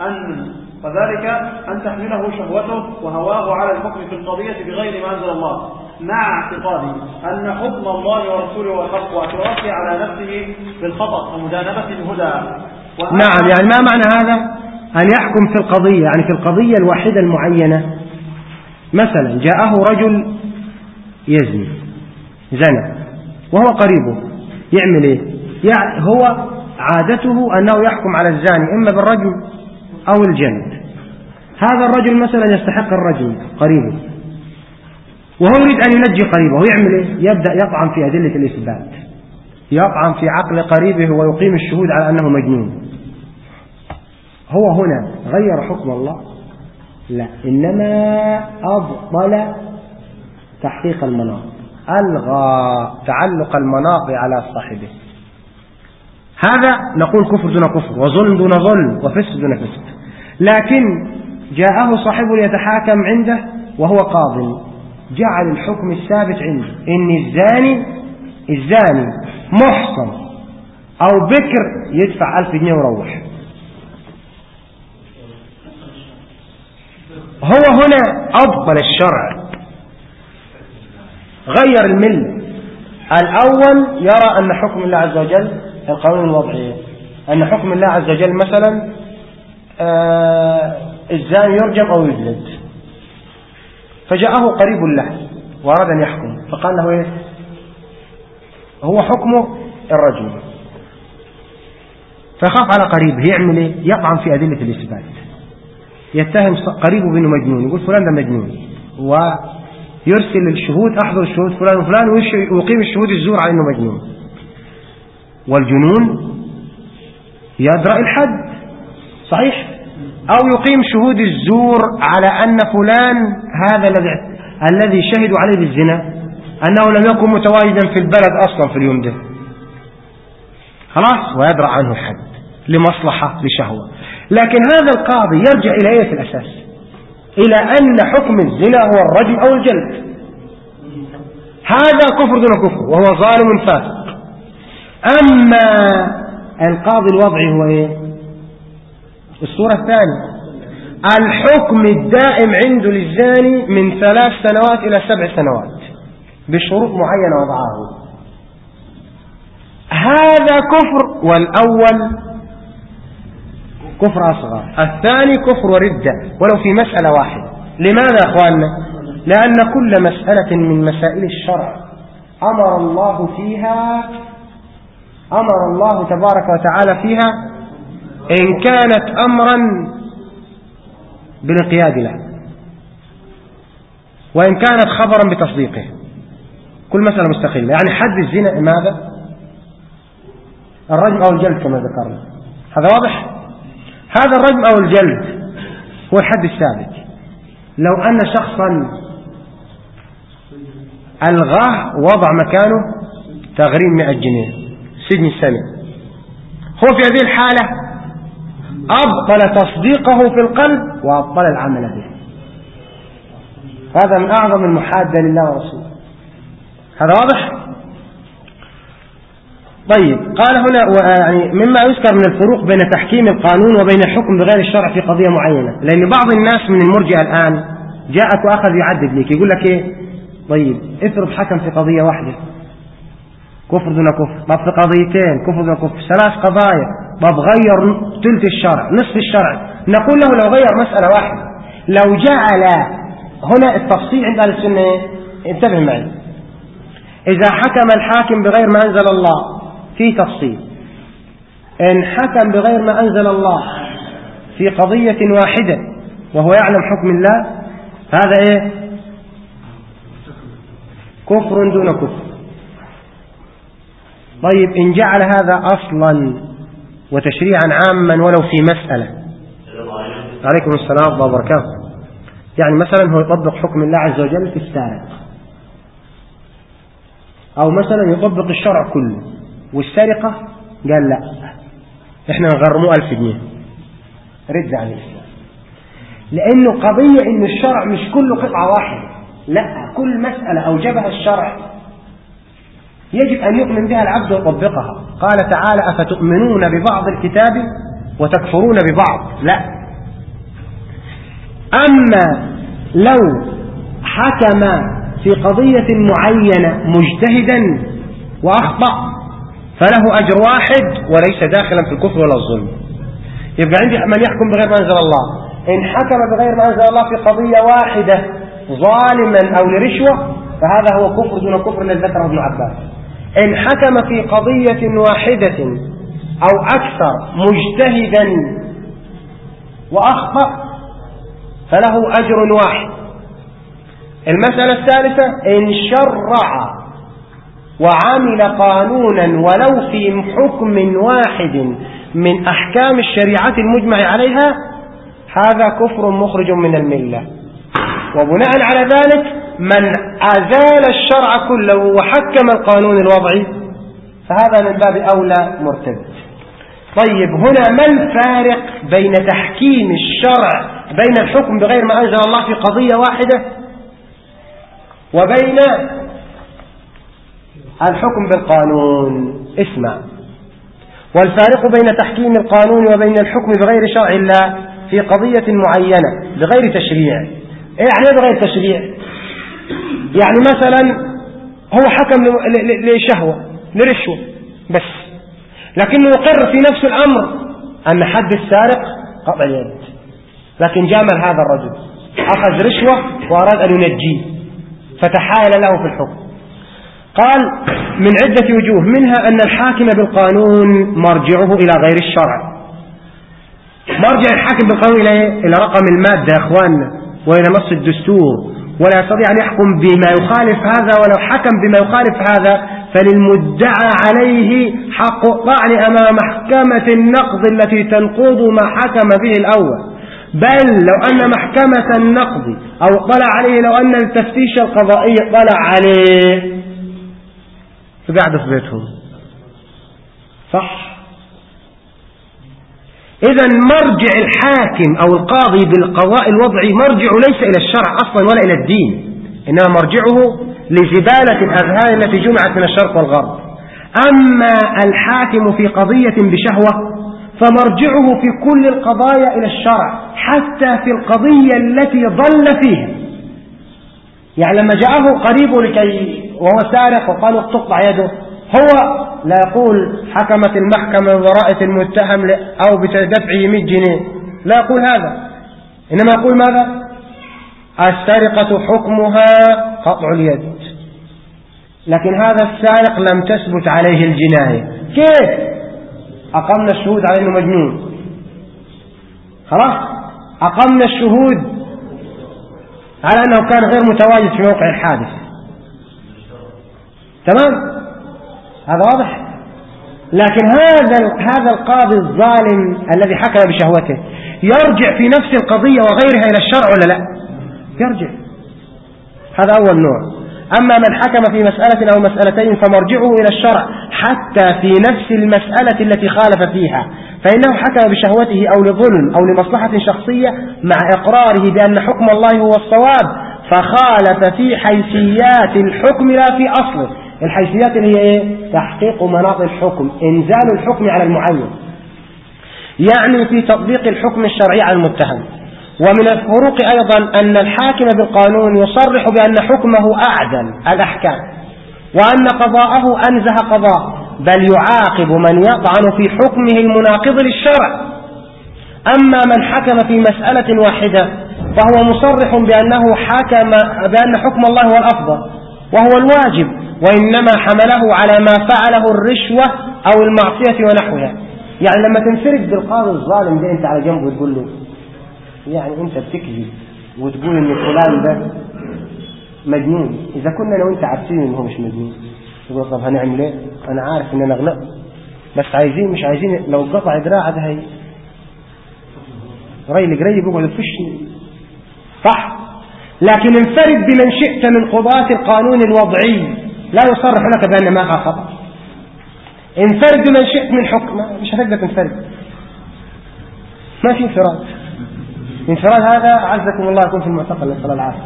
S1: أن وذلك أن تحمله شهوته وهواه على الحكم في القضية بغير ما أنزل الله. مع اعتقاده أن حكم الله ورسوله هو الحق واعترافه على نفسه بالخطأ ومجانبة الهدى.
S2: نعم يعني ما معنى هذا؟ أن يحكم في القضية يعني في القضية الواحدة المعينة. مثلا جاءه رجل يزني زنى وهو قريبه يعمل إيه؟ يعني هو عادته أنه يحكم على الزاني إما بالرجم أو الجلد هذا الرجل مثلا يستحق الرجم قريبه. وهو يريد أن ينجي قريبه. يعمل إيه؟ يبدأ يطعن في أدلة الإثبات. يطعن في عقل قريبه ويقيم الشهود على أنه مجنون. هو هنا غير حكم الله؟ لا. إنما أبطل تحقيق المناط. ألغى تعلق المناط على صاحبه. هذا نقول كفر دون كفر وظلم دون ظلم وفسق دون فسق. لكن جاءه صاحبه ليتحاكم عنده وهو قاض جعل الحكم الثابت عنده. إن الزاني الزاني محصن أو بكر يدفع ألف جنيه ويروح. هو هنا أبطل الشرع. غير الملة. الأول يرى أن حكم الله عز وجل القانون الوضعي أن حكم الله عز وجل مثلا آه الزاني يرجم أو يجلد فجاءه قريب له وأراد أن يحكم فقال له إيه؟ هو حكمه الرجل. فخاف على قريبه يعمل إيه؟ يطعن في أدلة الإثبات. يتهم قريبه بأنه مجنون يقول فلان ده مجنون ويرسل الشهود أحضر الشهود فلان وفلان ويقيم الشهود الزور على أنه مجنون. والجنون يدرأ الحد. صحيح؟ أو يقيم شهود الزور على أن فلان هذا الذي الذي شهدوا عليه بالزنا أنه لم يكن متواجدا في البلد أصلا في اليوم ده. خلاص؟ ويدرأ عنه الحد لمصلحة لشهوة. لكن هذا القاضي يرجع إلى إيه في الأساس؟ إلى أن حكم الزنا هو الرجم أو الجلد. هذا كفر دون كفر وهو ظالم فاسق. أما القاضي الوضعي هو إيه؟ الصورة الثانية. الحكم الدائم عنده للزاني من ثلاث سنوات إلى سبع سنوات بشروط معينة وضعه هذا كفر والأول كفر أصغر الثاني كفر وردة ولو في مسألة واحدة. لماذا أخواننا؟ لأن كل مسألة من مسائل الشرع. أمر الله فيها أمر الله تبارك وتعالى فيها إن كانت أمرا بالانقياد له وإن كانت خبرا بتصديقه. كل مسألة مستقلة. يعني حد الزنا ماذا؟ الرجم أو الجلد كما ذكرنا. هذا واضح؟ هذا الرجم أو الجلد هو الحد الثابت. لو أن شخصا ألغاه وضع مكانه تغريم 100 جنيه سجن سنة. هو في هذه الحالة أبطل تصديقه في القلب وأبطل العمل به. هذا من أعظم المحادة لله ورسوله. هذا واضح؟ طيب قال هنا يعني مما يذكر من الفروق بين تحكيم القانون وبين الحكم بغير الشرع في قضية معينة لأن بعض الناس من المرجئة الآن جاءك وأخذ يعدد لك يقول لك إيه؟ طيب افرض حكم في قضية واحدة. كفر دون كفر. طب في قضيتين كفر دون كفر. ثلاث قضايا. طب غير ثلث الشرع نصف الشرع. نقول له لو غير مسألة واحدة لو جعل هنا التفصيل عند أهل السنة انتبه معي. إذا حكم الحاكم بغير ما أنزل الله في تفصيل. إن حكم بغير ما أنزل الله في قضية واحدة وهو يعلم حكم الله هذا إيه؟ كفر دون كفر. طيب إن جعل هذا أصلا وتشريعا عاما ولو في مسألة. عليكم السلام الله وبركاته. يعني مثلا هو يطبق حكم الله عز وجل في السارق. أو مثلا يطبق الشرع كله. والسرقة؟ قال لا. إحنا نغرموه ألف جنيه. رد عن الإسلام لأنه قضية إن الشرع مش كله قطعة واحدة. لا كل مسألة أوجبها الشرع يجب أن يؤمن بها العبد ويطبقها. قال تعالى أفتؤمنون ببعض الكتاب وتكفرون ببعض؟ لا. أما لو حكم في قضية معينة مجتهدا وأخطأ فله أجر واحد وليس داخلا في الكفر ولا الظلم. يبقى عندي من يحكم بغير ما أنزل الله. إن حكم بغير ما أنزل الله في قضية واحدة ظالما أو لرشوة فهذا هو كفر دون كفر الذي ذكره ابن عباس. إن حكم في قضية واحدة أو أكثر مجتهدا وأخطأ فله أجر واحد. المسألة الثالثة إن شرع وعمل قانونا ولو في حكم واحد من أحكام الشريعة المجمع عليها هذا كفر مخرج من الملة. وبناء على ذلك من أزال الشرع كله وحكم القانون الوضعي فهذا من باب أولى مرتد. طيب هنا ما الفارق بين تحكيم الشرع بين الحكم بغير ما أنزل الله في قضية واحدة وبين الحكم بالقانون؟ اسمع. والفارق بين تحكيم القانون وبين الحكم بغير شرع الله في قضية معينة بغير تشريع. إيه يعني بغير تشريع؟ يعني مثلا هو حكم لشهوة لرشوة بس. لكنه يقر في نفس الأمر أن حد السارق قطع اليد لكن جامل هذا الرجل. أخذ رشوة وأراد أن ينجيه. فتحايل له في الحكم. قال من عدة وجوه منها أن الحاكم بالقانون مرجعه إلى غير الشرع. مرجع الحاكم بالقانون إلى إلى رقم المادة يا أخواننا وإلى نص الدستور. ولا يستطيع أن يحكم بما يخالف هذا ولو حكم بما يخالف هذا فللمدعى عليه حق الطعن أمام محكمة النقض التي تنقض ما حكم به الأول. بل لو أن محكمة النقض أو طلع عليه لو أن التفتيش القضائي طلع عليه. فقعد في بيتهم. صح؟ إذا مرجع الحاكم أو القاضي بالقضاء الوضعي مرجع ليس إلى الشرع أصلا ولا إلى الدين إنما مرجعه لزبالة الأذهان التي جمعت من الشرق والغرب. أما الحاكم في قضية بشهوة فمرجعه في كل القضايا إلى الشرع حتى في القضية التي ضل فيها يعني لما جاءه قريبه لكي وهو سارق وقالوا تقطع يده هو لا يقول حكمت المحكمة ورأت المتهم أو بدفعه 100 جنيه. لا يقول هذا. إنما يقول ماذا؟ السرقة حكمها قطع اليد. لكن هذا السارق لم تثبت عليه الجناية. كيف؟ أقمنا الشهود على أنه مجنون. خلاص؟ أقمنا الشهود على أنه كان غير متواجد في موقع الحادث. تمام؟ هذا واضح؟ لكن هذا هذا القاضي الظالم الذي حكم بشهوته يرجع في نفس القضية وغيرها إلى الشرع ولا لا؟ يرجع. هذا أول نوع. أما من حكم في مسألة أو مسألتين فمرجعه إلى الشرع حتى في نفس المسألة التي خالف فيها. فإنه حكم بشهوته أو لظلم أو لمصلحة شخصية مع إقراره بأن حكم الله هو الصواب فخالف في حيثيات الحكم لا في أصله. الحيثيات اللي هي إيه؟ تحقيق مناط الحكم إنزال الحكم على المعين. يعني في تطبيق الحكم الشرعي على المتهم. ومن الفروق أيضا أن الحاكم بالقانون يصرح بأن حكمه أعدل الأحكام وأن قضاءه أنزه قضاء بل يعاقب من يطعن في حكمه المناقض للشرع. أما من حكم في مسألة واحدة فهو مصرح بأنه حكم بأن حكم الله هو الأفضل وهو الواجب. وإنما حمله على ما فعله الرشوة أو المعصية ونحوها. يعني لما تنفرد بالقاضي الظالم ده أنت على جنبه وتقول له يعني أنت بتكذب وتقول إن فلان ده مجنون. إذا كنا لو أنت عارفين إن هو مش مجنون تقول طب هنعمل إيه؟ أنا عارف إن أنا غلط بس عايزين مش عايزين. لو قطع دراع ده هي ريل قريب يقعد يفشني صح؟ لكن انفرد بمن شئت من قضاة القانون الوضعي. لا يصرح لك بأن ما خطأ انفرد بمن شئت من حكم. مش هتقدر تنفرد. ما في انفراد. انفراد هذا عزكم الله يكون في المعتقل نسأل الله العافية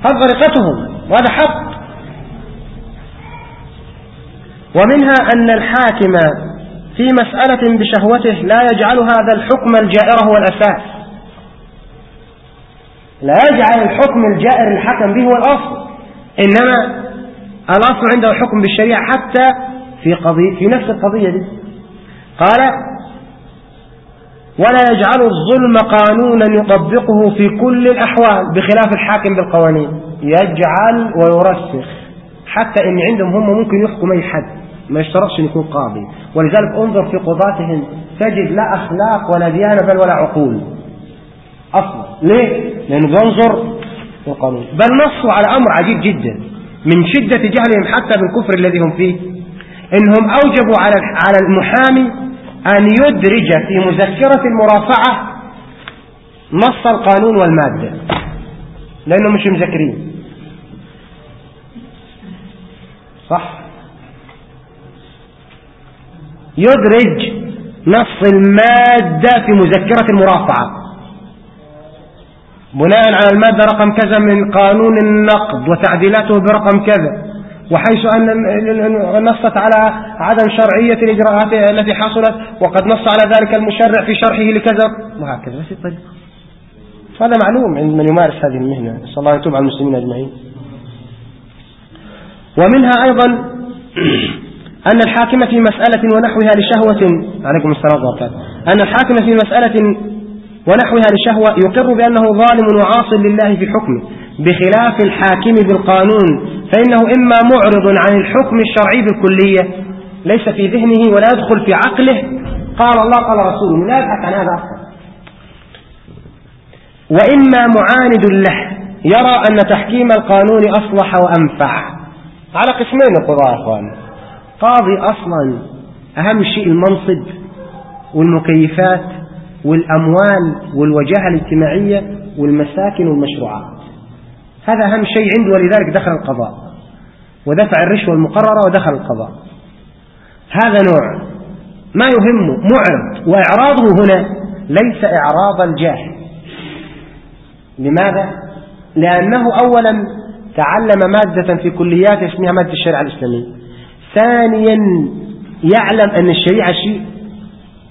S2: هذه طريقتهم وهذا حق. ومنها أن الحاكم في مسألة بشهوته لا يجعل هذا الحكم الجائر هو الأساس. لا يجعل الحكم الجائر الحكم به هو الأصل. إنما الأصل عنده الحكم بالشريعة حتى في قضية في نفس القضية دي. قال ولا يجعل الظلم قانونا يطبقه في كل الأحوال بخلاف الحاكم بالقوانين. يجعل ويرسخ. حتى إن عندهم هم ممكن يحكم أي حد ما يشترطش أن يكون قاضي. ولذلك انظر في قضاتهم تجد لا أخلاق ولا ديانة بل ولا عقول. أصلا. ليه؟ لأنه بينظر في القانون. بل نصوا على أمر عجيب جدا. من شدة جهلهم حتى بالكفر الذي هم فيه. إنهم أوجبوا على على المحامي أن يدرج في مذكرة المرافعة نص القانون والمادة. لأنهم مش مذكرين. صح؟ يدرج نص المادة في مذكرة المرافعة. بناء على المادة رقم كذا من قانون النقد وتعديلاته برقم كذا وحيث أن نصت على عدم شرعية الإجراءات التي حصلت وقد نص على ذلك المشرع في شرحه لكذا وهكذا. بس الطريق هذا معلوم عند من يمارس هذه المهنة. صلى الله يتوب على المسلمين أجمعين. ومنها أيضا أن الحاكم في مسألة ونحوها لشهوة عليكم السلام وبركاته أن الحاكم في مسألة ونحوها لشهوة يقر بأنه ظالم وعاص لله في حكمه بخلاف الحاكم بالقانون فإنه إما معرض عن الحكم الشرعي بالكلية ليس في ذهنه ولا يدخل في عقله. قال الله قال رسوله لا يبحث عن هذا أصلا. وإما معاند له يرى أن تحكيم القانون أصلح وأنفع. على قسمين القضاء أخوان. قاضي أصلا أهم شيء المنصب والمكيفات والأموال والوجاهة الاجتماعية والمساكن والمشروعات. هذا أهم شيء عنده ولذلك دخل القضاء ودفع الرشوة المقررة ودخل القضاء. هذا نوع ما يهمه معرض وإعراضه هنا ليس إعراض الجاهل لماذا؟ لأنه أولا تعلم مادة في كليات اسمها مادة الشريعة الإسلامية. ثانيا يعلم أن الشريعة شيء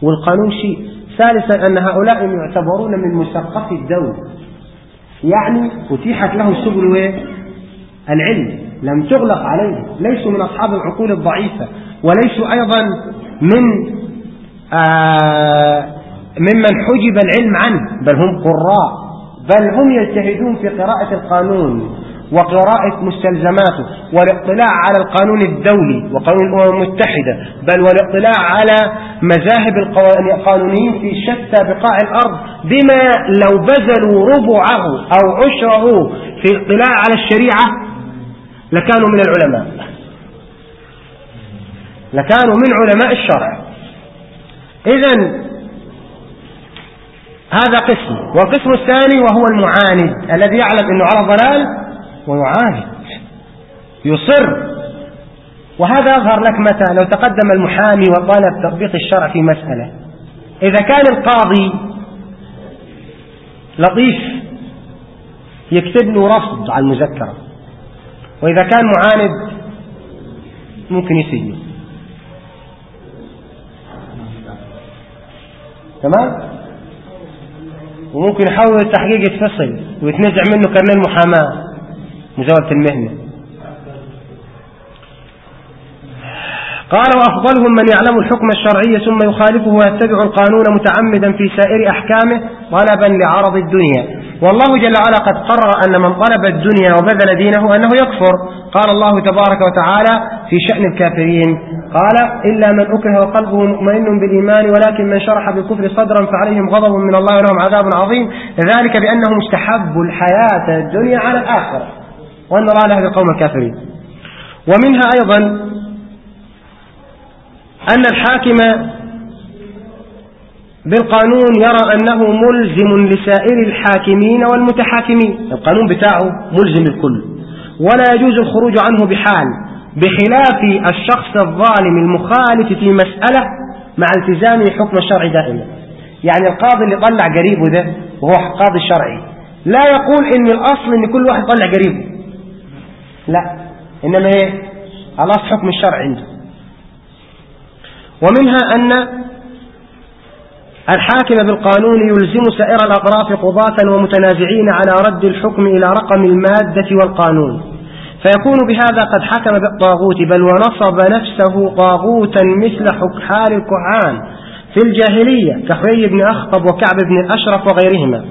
S2: والقانون شيء. ثالثا أن هؤلاء يعتبرون من مثقفي الدولة. يعني أتيحت له سبل العلم لم تغلق عليه. ليسوا من أصحاب العقول الضعيفة وليسوا أيضا من آه ممن حجب العلم عنه بل هم قراء. بل هم يجتهدون في قراءة القانون. وقراءة مستلزماته والاطلاع على القانون الدولي وقانون الأمم المتحدة بل والاطلاع على مذاهب القانونيين في شتى بقاع الأرض بما لو بذلوا ربعه أو عشره في الاطلاع على الشريعة لكانوا من العلماء. لكانوا من علماء الشرع. إذا هذا قسم والقسم الثاني وهو المعاند الذي يعلم أنه على ضلال ويعاند يصر. وهذا يظهر لك متى؟ لو تقدم المحامي وطالب تطبيق الشرع في مسألة. إذا كان القاضي لطيف يكتب له رفض على المذكرة. وإذا كان معاند ممكن يسجن تمام؟ وممكن يحاول التحقيق يتفصل ويتنزع منه كرنيه المحاماة مزاولة المهنة قال وأفضلهم من يعلم الحكم الشرعي ثم يخالفه ويتبع القانون متعمدا في سائر أحكامه طلبا لعرض الدنيا. والله جل وعلا قد قرر أن من طلب الدنيا وبذل دينه أنه يكفر. قال الله تبارك وتعالى في شأن الكافرين قال إلا من أكره وقلبه مطمئن بالإيمان ولكن من شرح بالكفر صدرا فعليهم غضب من الله ولهم عذاب عظيم. ذلك بأنهم استحبوا الحياة الدنيا على الآخرة. وأن الله لا القوم الكافرين. ومنها أيضا أن الحاكم بالقانون يرى أنه ملزم لسائر الحاكمين والمتحاكمين. القانون بتاعه ملزم للكل. ولا يجوز الخروج عنه بحال بخلاف الشخص الظالم المخالف في مسألة مع التزامه حكم الشرع دائما. يعني القاضي اللي طلع قريبه ده وهو قاضي شرعي لا يقول إن الأصل إن كل واحد طلع قريبه. لا. إنما إيه خلاص حكم الشرع عنده. ومنها أن الحاكم بالقانون يلزم سائر الأطراف قضاة ومتنازعين على رد الحكم إلى رقم المادة والقانون. فيكون بهذا قد حكم بالطاغوت بل ونصب نفسه طاغوتا مثل حال الكهان في الجاهلية كحوي بن أخطب وكعب بن أشرف وغيرهما.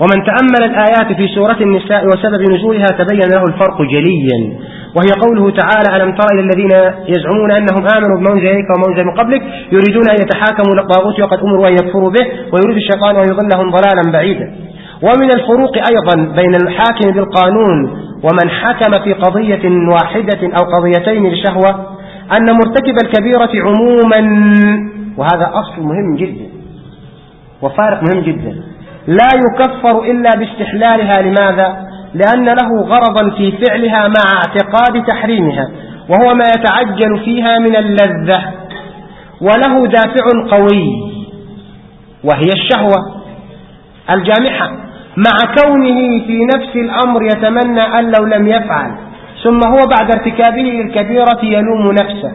S2: ومن تأمل الآيات في سورة النساء وسبب نزولها تبين له الفرق جليا. وهي قوله تعالى ألم تر إلى الذين يزعمون أنهم آمنوا بما إليك وما من قبلك يريدون أن يتحاكموا للطاغوت وقد أمروا أن يكفروا به ويريد الشيطان أن يضلهم ضلالا بعيدا. ومن الفروق أيضا بين الحاكم بالقانون ومن حكم في قضية واحدة أو قضيتين لشهوة أن مرتكب الكبيرة عموما. وهذا أصل مهم جدا. وفارق مهم جدا. لا يكفر إلا باستحلالها. لماذا؟ لأن له غرضا في فعلها مع اعتقاد تحريمها وهو ما يتعجل فيها من اللذة وله دافع قوي وهي الشهوة الجامحة. مع كونه في نفس الأمر يتمنى أن لو لم يفعل ثم هو بعد ارتكابه للكبيرة يلوم نفسه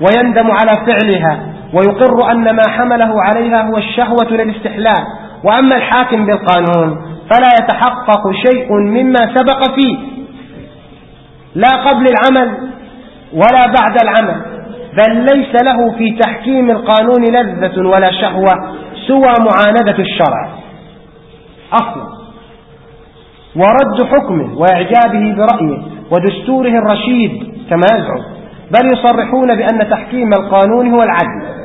S2: ويندم على فعلها ويقر أن ما حمله عليها هو الشهوة للاستحلال. وأما الحاكم بالقانون فلا يتحقق شيء مما سبق فيه لا قبل العمل ولا بعد العمل بل ليس له في تحكيم القانون لذة ولا شهوة سوى معاندة الشرع أصلا. ورد حكمه وإعجابه برأيه ودستوره الرشيد كما يزعم بل يصرحون بأن تحكيم القانون هو العدل.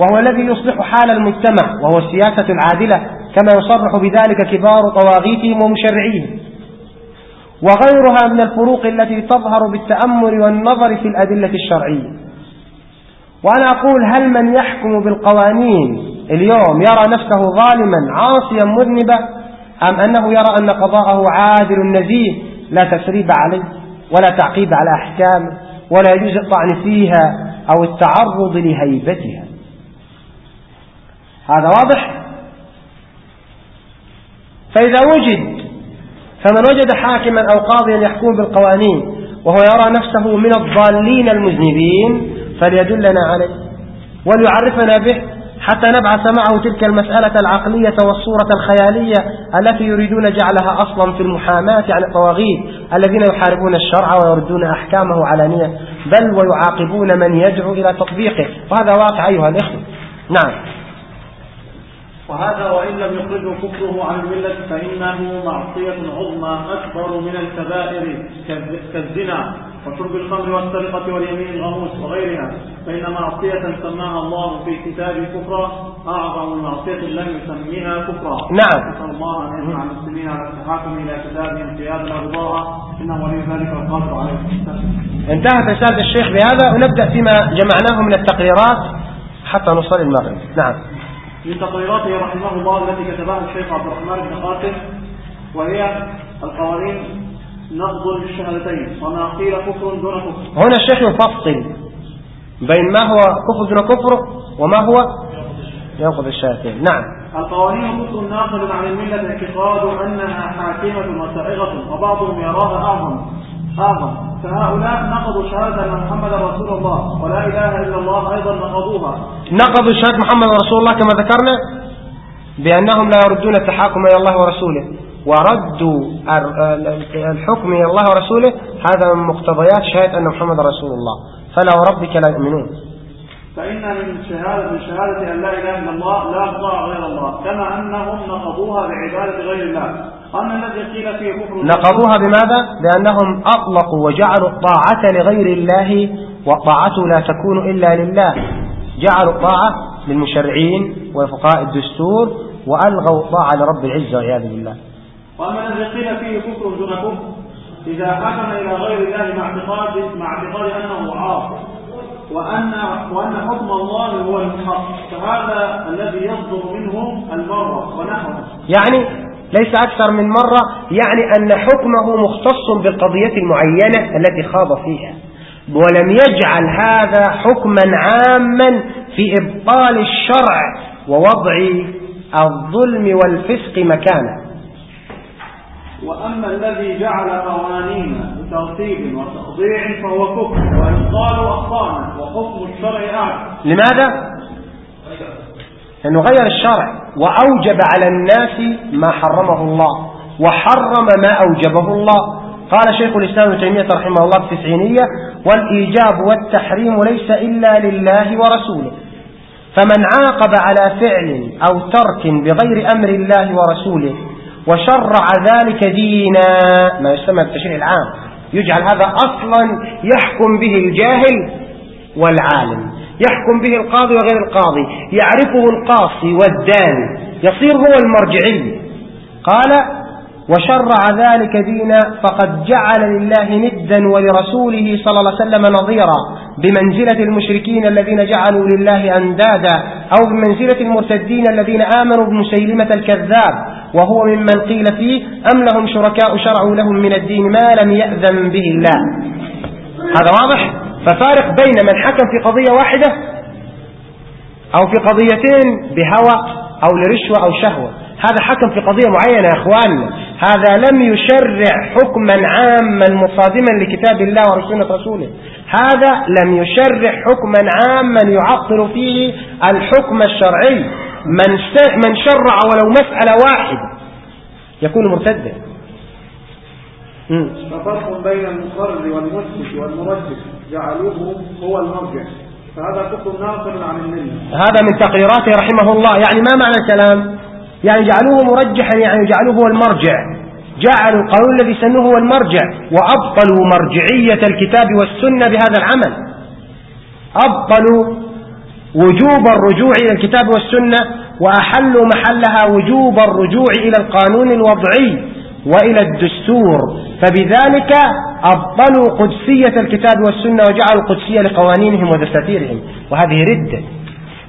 S2: وهو الذي يصلح حال المجتمع وهو السياسة العادلة كما يصرح بذلك كبار طواغيتهم ومشرعيهم وغيرها من الفروق التي تظهر بالتأمل والنظر في الأدلة الشرعية. وأنا أقول هل من يحكم بالقوانين اليوم يرى نفسه ظالما عاصيا مذنبا؟ أم أنه يرى أن قضاءه عادل نزيه لا تسريب عليه ولا تعقيب على أحكامه ولا يجوز إلطعن فيها أو التعرض لهيبتها؟ هذا واضح؟ فإذا وجد فمن وجد حاكما أو قاضيا يحكم بالقوانين وهو يرى نفسه من الضالين المذنبين فليدلنا عليه وليعرفنا به حتى نبعث معه تلك المسألة العقلية والصورة الخيالية التي يريدون جعلها أصلا في المحاماة عن الطواغيت الذين يحاربون الشرع ويردون أحكامه علانية بل ويعاقبون من يدعو إلى تطبيقه. وهذا واقع أيها الإخوة. نعم.
S1: وهذا وإن لم يخرجه كفره عن الملة فإنه معصية عظمى أكبر من الكبائر كالزنا وشرب الخمر والسرقة واليمين الغموس وغيرها. فإن معصية سماها الله في كتابه كفرا أعظم معصية لم يسميها كفرا
S2: نعم.
S1: نسأل الله أن يجمع المسلمين على التحاكم إلى كتابهم في هذا الأرضاء إنه ولي ذلك القادر عليه.
S2: انتهت رسالة الشيخ بهذا. ونبدأ فيما جمعناه من التقريرات حتى نصلي المغرب. نعم.
S1: من تقريراته رحمه الله التي كتبها الشيخ عبد الرحمن بن قاسم وهي القوانين نقض للشهادتين وما قيل كفر دون كفر.
S2: هنا الشيخ يفصل بين ما هو كفر دون كفر وما هو ينقض الشهادتين. نعم.
S1: القوانين كفر ناقل عن الملة اعتقاد أنها حاكمة وسائغة وبعضهم يراها أعظم. أعظم فهؤلاء نقضوا شهادة أن محمد رسول الله ولا إله إلا الله أيضا نقضوها.
S2: نقضوا شهادة محمد رسول الله كما ذكرنا بأنهم لا يردون التحاكم إلى الله ورسوله. وردوا الحكم إلى الله ورسوله. هذا من مقتضيات شهادة أن محمد رسول الله. فلا وربك لا يؤمنون.
S1: فإن من شهادة من شهادة أن لا إله إلا الله لا أخضع غير الله كما أنهم نقضوها بعبادة غير الله. أن الذي قيل فيه كفر
S2: نقضوها بماذا؟ لأنهم أطلقوا وجعلوا الطاعة لغير الله والطاعة لا تكون إلا لله. جعلوا الطاعة للمشرعين وفقهاء الدستور وألغوا الطاعة لرب العزة والعياذ بالله.
S1: وأما الذي قيل فيه كفر دون كفر إذا حكم إلى غير الله مع اعتقاد مع اعتقاد أنه عاصي. وأن وأن حكم الله هو الحق. فهذا الذي يصدر منه المرة ونحوه.
S2: يعني ليس أكثر من مرة يعني أن حكمه مختص بالقضية المعينة التي خاض فيها. ولم يجعل هذا حكما عاما في إبطال الشرع ووضع الظلم والفسق مكانه.
S1: وأما الذي جعل قوانين بترتيب وتخضيع فهو كفر وإن قالوا أخطأنا وحكم الشرع أعلى
S2: لماذا؟ لأنه غير الشرع. وأوجب على الناس ما حرمه الله وحرم ما أوجبه الله. قال شيخ الإسلام ابن تيمية رحمه الله في التسعينية والإيجاب والتحريم ليس إلا لله ورسوله. فمن عاقب على فعل أو ترك بغير أمر الله ورسوله وشرع ذلك دينا. ما يسمى بالتشريع العام. يجعل هذا أصلا يحكم به الجاهل والعالم. يحكم به القاضي وغير القاضي. يعرفه القاصي والداني. يصير هو المرجعي. قال وشرع ذلك دينا فقد جعل لله ندا ولرسوله صلى الله عليه وسلم نظيرا. بمنزلة المشركين الذين جعلوا لله أندادا أو بمنزلة المرتدين الذين آمنوا بمسيلمة الكذاب وهو ممن قيل فيه أم لهم شركاء شرعوا لهم من الدين ما لم يأذن به الله؟ هذا واضح؟ ففارق بين من حكم في قضية واحدة أو في قضيتين بهوى أو لرشوة أو شهوة. هذا حكم في قضية معينة يا أخوان. هذا لم يشرع حكما عاما مصادما لكتاب الله ورسولة رسوله هذا لم يشرع حكما عاما يعطل فيه الحكم الشرعي. من من شرع ولو مسألة واحدة يكون مرتدا.
S1: ففرق بين المقرر والمثبت والمرجح. جعلوه هو المرجع فهذا كفر ناقل عن الملة.
S2: هذا من تقريراته رحمه الله. يعني ما معنى الكلام؟ يعني جعلوه مرجحا يعني جعلوه هو المرجع. جعلوا القانون الذي سنوه هو المرجع. وأبطلوا مرجعية الكتاب والسنة بهذا العمل. أبطلوا وجوب الرجوع إلى الكتاب والسنة وأحلوا محلها وجوب الرجوع إلى القانون الوضعي وإلى الدستور. فبذلك أبطلوا قدسية الكتاب والسنة وجعلوا القدسية لقوانينهم ودساتيرهم وهذه ردة.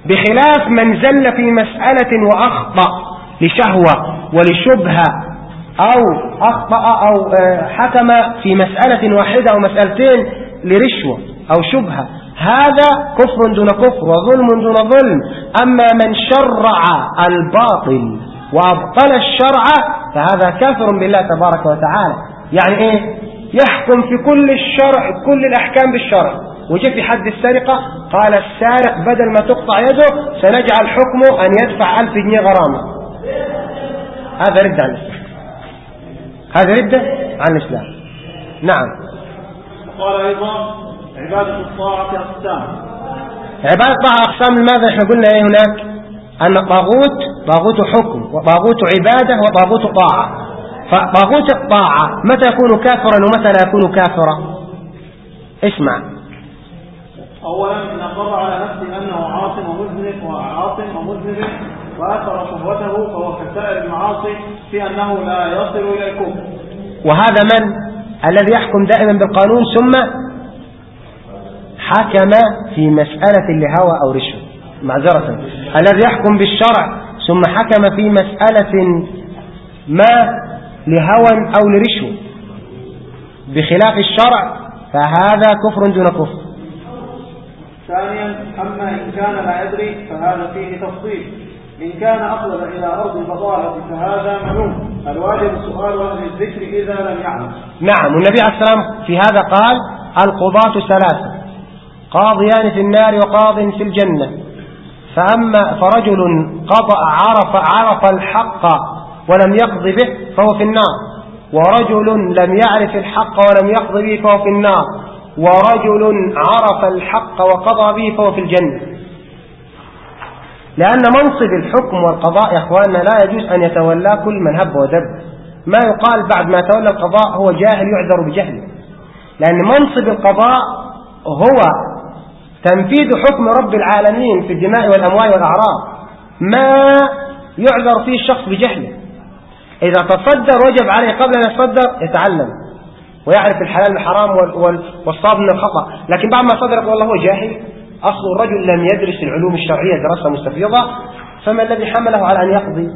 S2: بخلاف من زل في مسألة وأخطأ لشهوة ولشبهة أو أخطأ أو آه، حكم في مسألة واحدة أو مسألتين لرشوة أو شبهة. هذا كفر دون كفر وظلم دون ظلم. أما من شرع الباطل وأبطل الشرع فهذا كافر بالله تبارك وتعالى. يعني إيه؟ يحكم في كل الشرع كل الأحكام بالشرع. وجاء في حد السرقة قال السارق بدل ما تقطع يده سنجعل حكمه أن يدفع ألف جنيه غرامة. هذا رد عن الإسلام. هذا ردة عن الإسلام. نعم.
S1: قال أيضا عبادة الطاعة أقسام.
S2: عبادة الطاعة أقسام لماذا إحنا قلنا إيه هناك؟ أن الطاغوت طاغوت حكم وطاغوت عبادة وطاغوت طاعة. فطاغوت الطاعة متى يكون كافرا ومتى لا يكون كافرا؟ اسمع.
S1: أولا إن قضى على نفسه أنه عاصم ومذنب وعاصم ومذنب. وأثر صحوته فهو كسائر المعاصي في أنه لا يصل إلى الكفر
S2: وهذا من؟ الذي يحكم دائما بالقانون ثم حكم في مسألة لهوى أو رشوة معذرة. الذي يحكم بالشرع ثم حكم في مسألة ما؟ لهوى أو لرشوة. بخلاف الشرع فهذا كفر دون كفر.
S1: ثانيا أما إن كان لا يدري فهذا فيه تفصيل. إن كان أقلب إلى أرض البطالة فهذا معلوم. الواجب سؤال أهل الذكر إذا لم يعلم.
S2: نعم والنبي عليه السلام في هذا قال القضاة ثلاثة قاضيان في النار وقاض في الجنة. فأما فرجل قضى عرف عرف الحق ولم يقض به فهو في النار ورجل لم يعرف الحق ولم يقض به فهو في النار ورجل عرف الحق وقضى به فهو في الجنة. لأن منصب الحكم والقضاء يا أخواننا لا يجوز أن يتولى كل من هب ودب. ما يقال بعد ما تولى القضاء هو جاهل يعذر بجهله. لأن منصب القضاء هو تنفيذ حكم رب العالمين في الدماء والأموال والأعراض. ما يعذر فيه الشخص بجهله. إذا تصدر وجب عليه قبل أن يتصدر يتعلم ويعرف الحلال من الحرام والصواب من الخطأ. لكن بعد ما صدر والله هو جاهل. أصل الرجل لم يدرس العلوم الشرعية دراسة مستفيضة فما الذي حمله على أن يقضي؟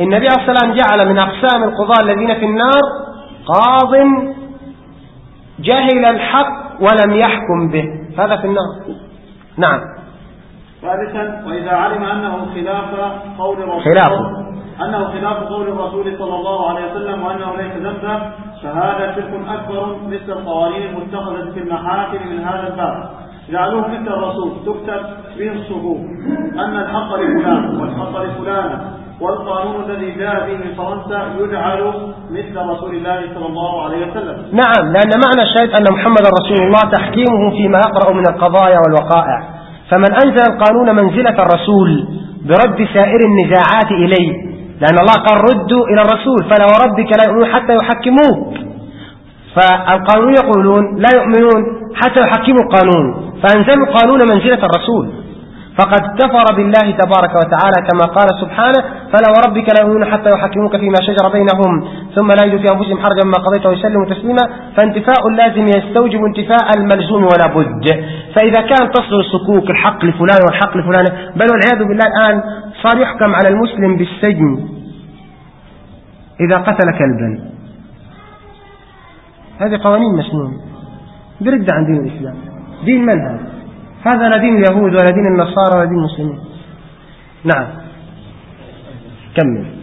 S2: النبي عليه الصلاة والسلام جعل من أقسام القضاة الذين في النار قاض جهل الحق ولم يحكم به. هذا في النار. نعم.
S1: ثالثا وإذا علم أنه خلاف قول الرسول
S2: خلافه
S1: أنه خلاف قول الرسول صلى الله عليه وسلم وأنه ليس ذنبا فهذا شرك أكبر مثل القوانين المتخذة في المحاكم من هذا الباب. جعلوه مثل الرسول تكتب به الصفوف أن الحق لفلان والحق لفلانة والقانون الذي جاء به فرنسا يجعل مثل رسول الله صلى الله عليه وسلم.
S2: نعم لأن معنى الشيء أن محمد رسول الله تحكيمه فيما يقرأ من القضايا والوقائع. فمن أنزل القانون منزلة الرسول برد سائر النزاعات إليه لأن الله قال ردوا إلى الرسول فلا وربك لا يؤمنون حتى يحكموك. فالقانون يقولون لا يؤمنون حتى يحكموا القانون. فأنزلوا القانون منزلة الرسول. فقد كفر بالله تبارك وتعالى كما قال سبحانه فلا وربك لا يؤمنون حتى يحكموك فيما شجر بينهم ثم لا يجد في أنفسهم حرجا مما قضيت ويسلموا تسليما. فانتفاء اللازم يستوجب انتفاء الملزوم ولا بد. فإذا كان تصل الصكوك الحق لفلان والحق لفلان بل والعياذ بالله الآن صار يحكم على المسلم بالسجن. إذا قتل كلبا. هذه قوانين مسنونة برد عن دين الإسلام. دين من هذا؟ هذا لا دين اليهود ولا دين النصارى ولا دين المسلمين. نعم. كمل.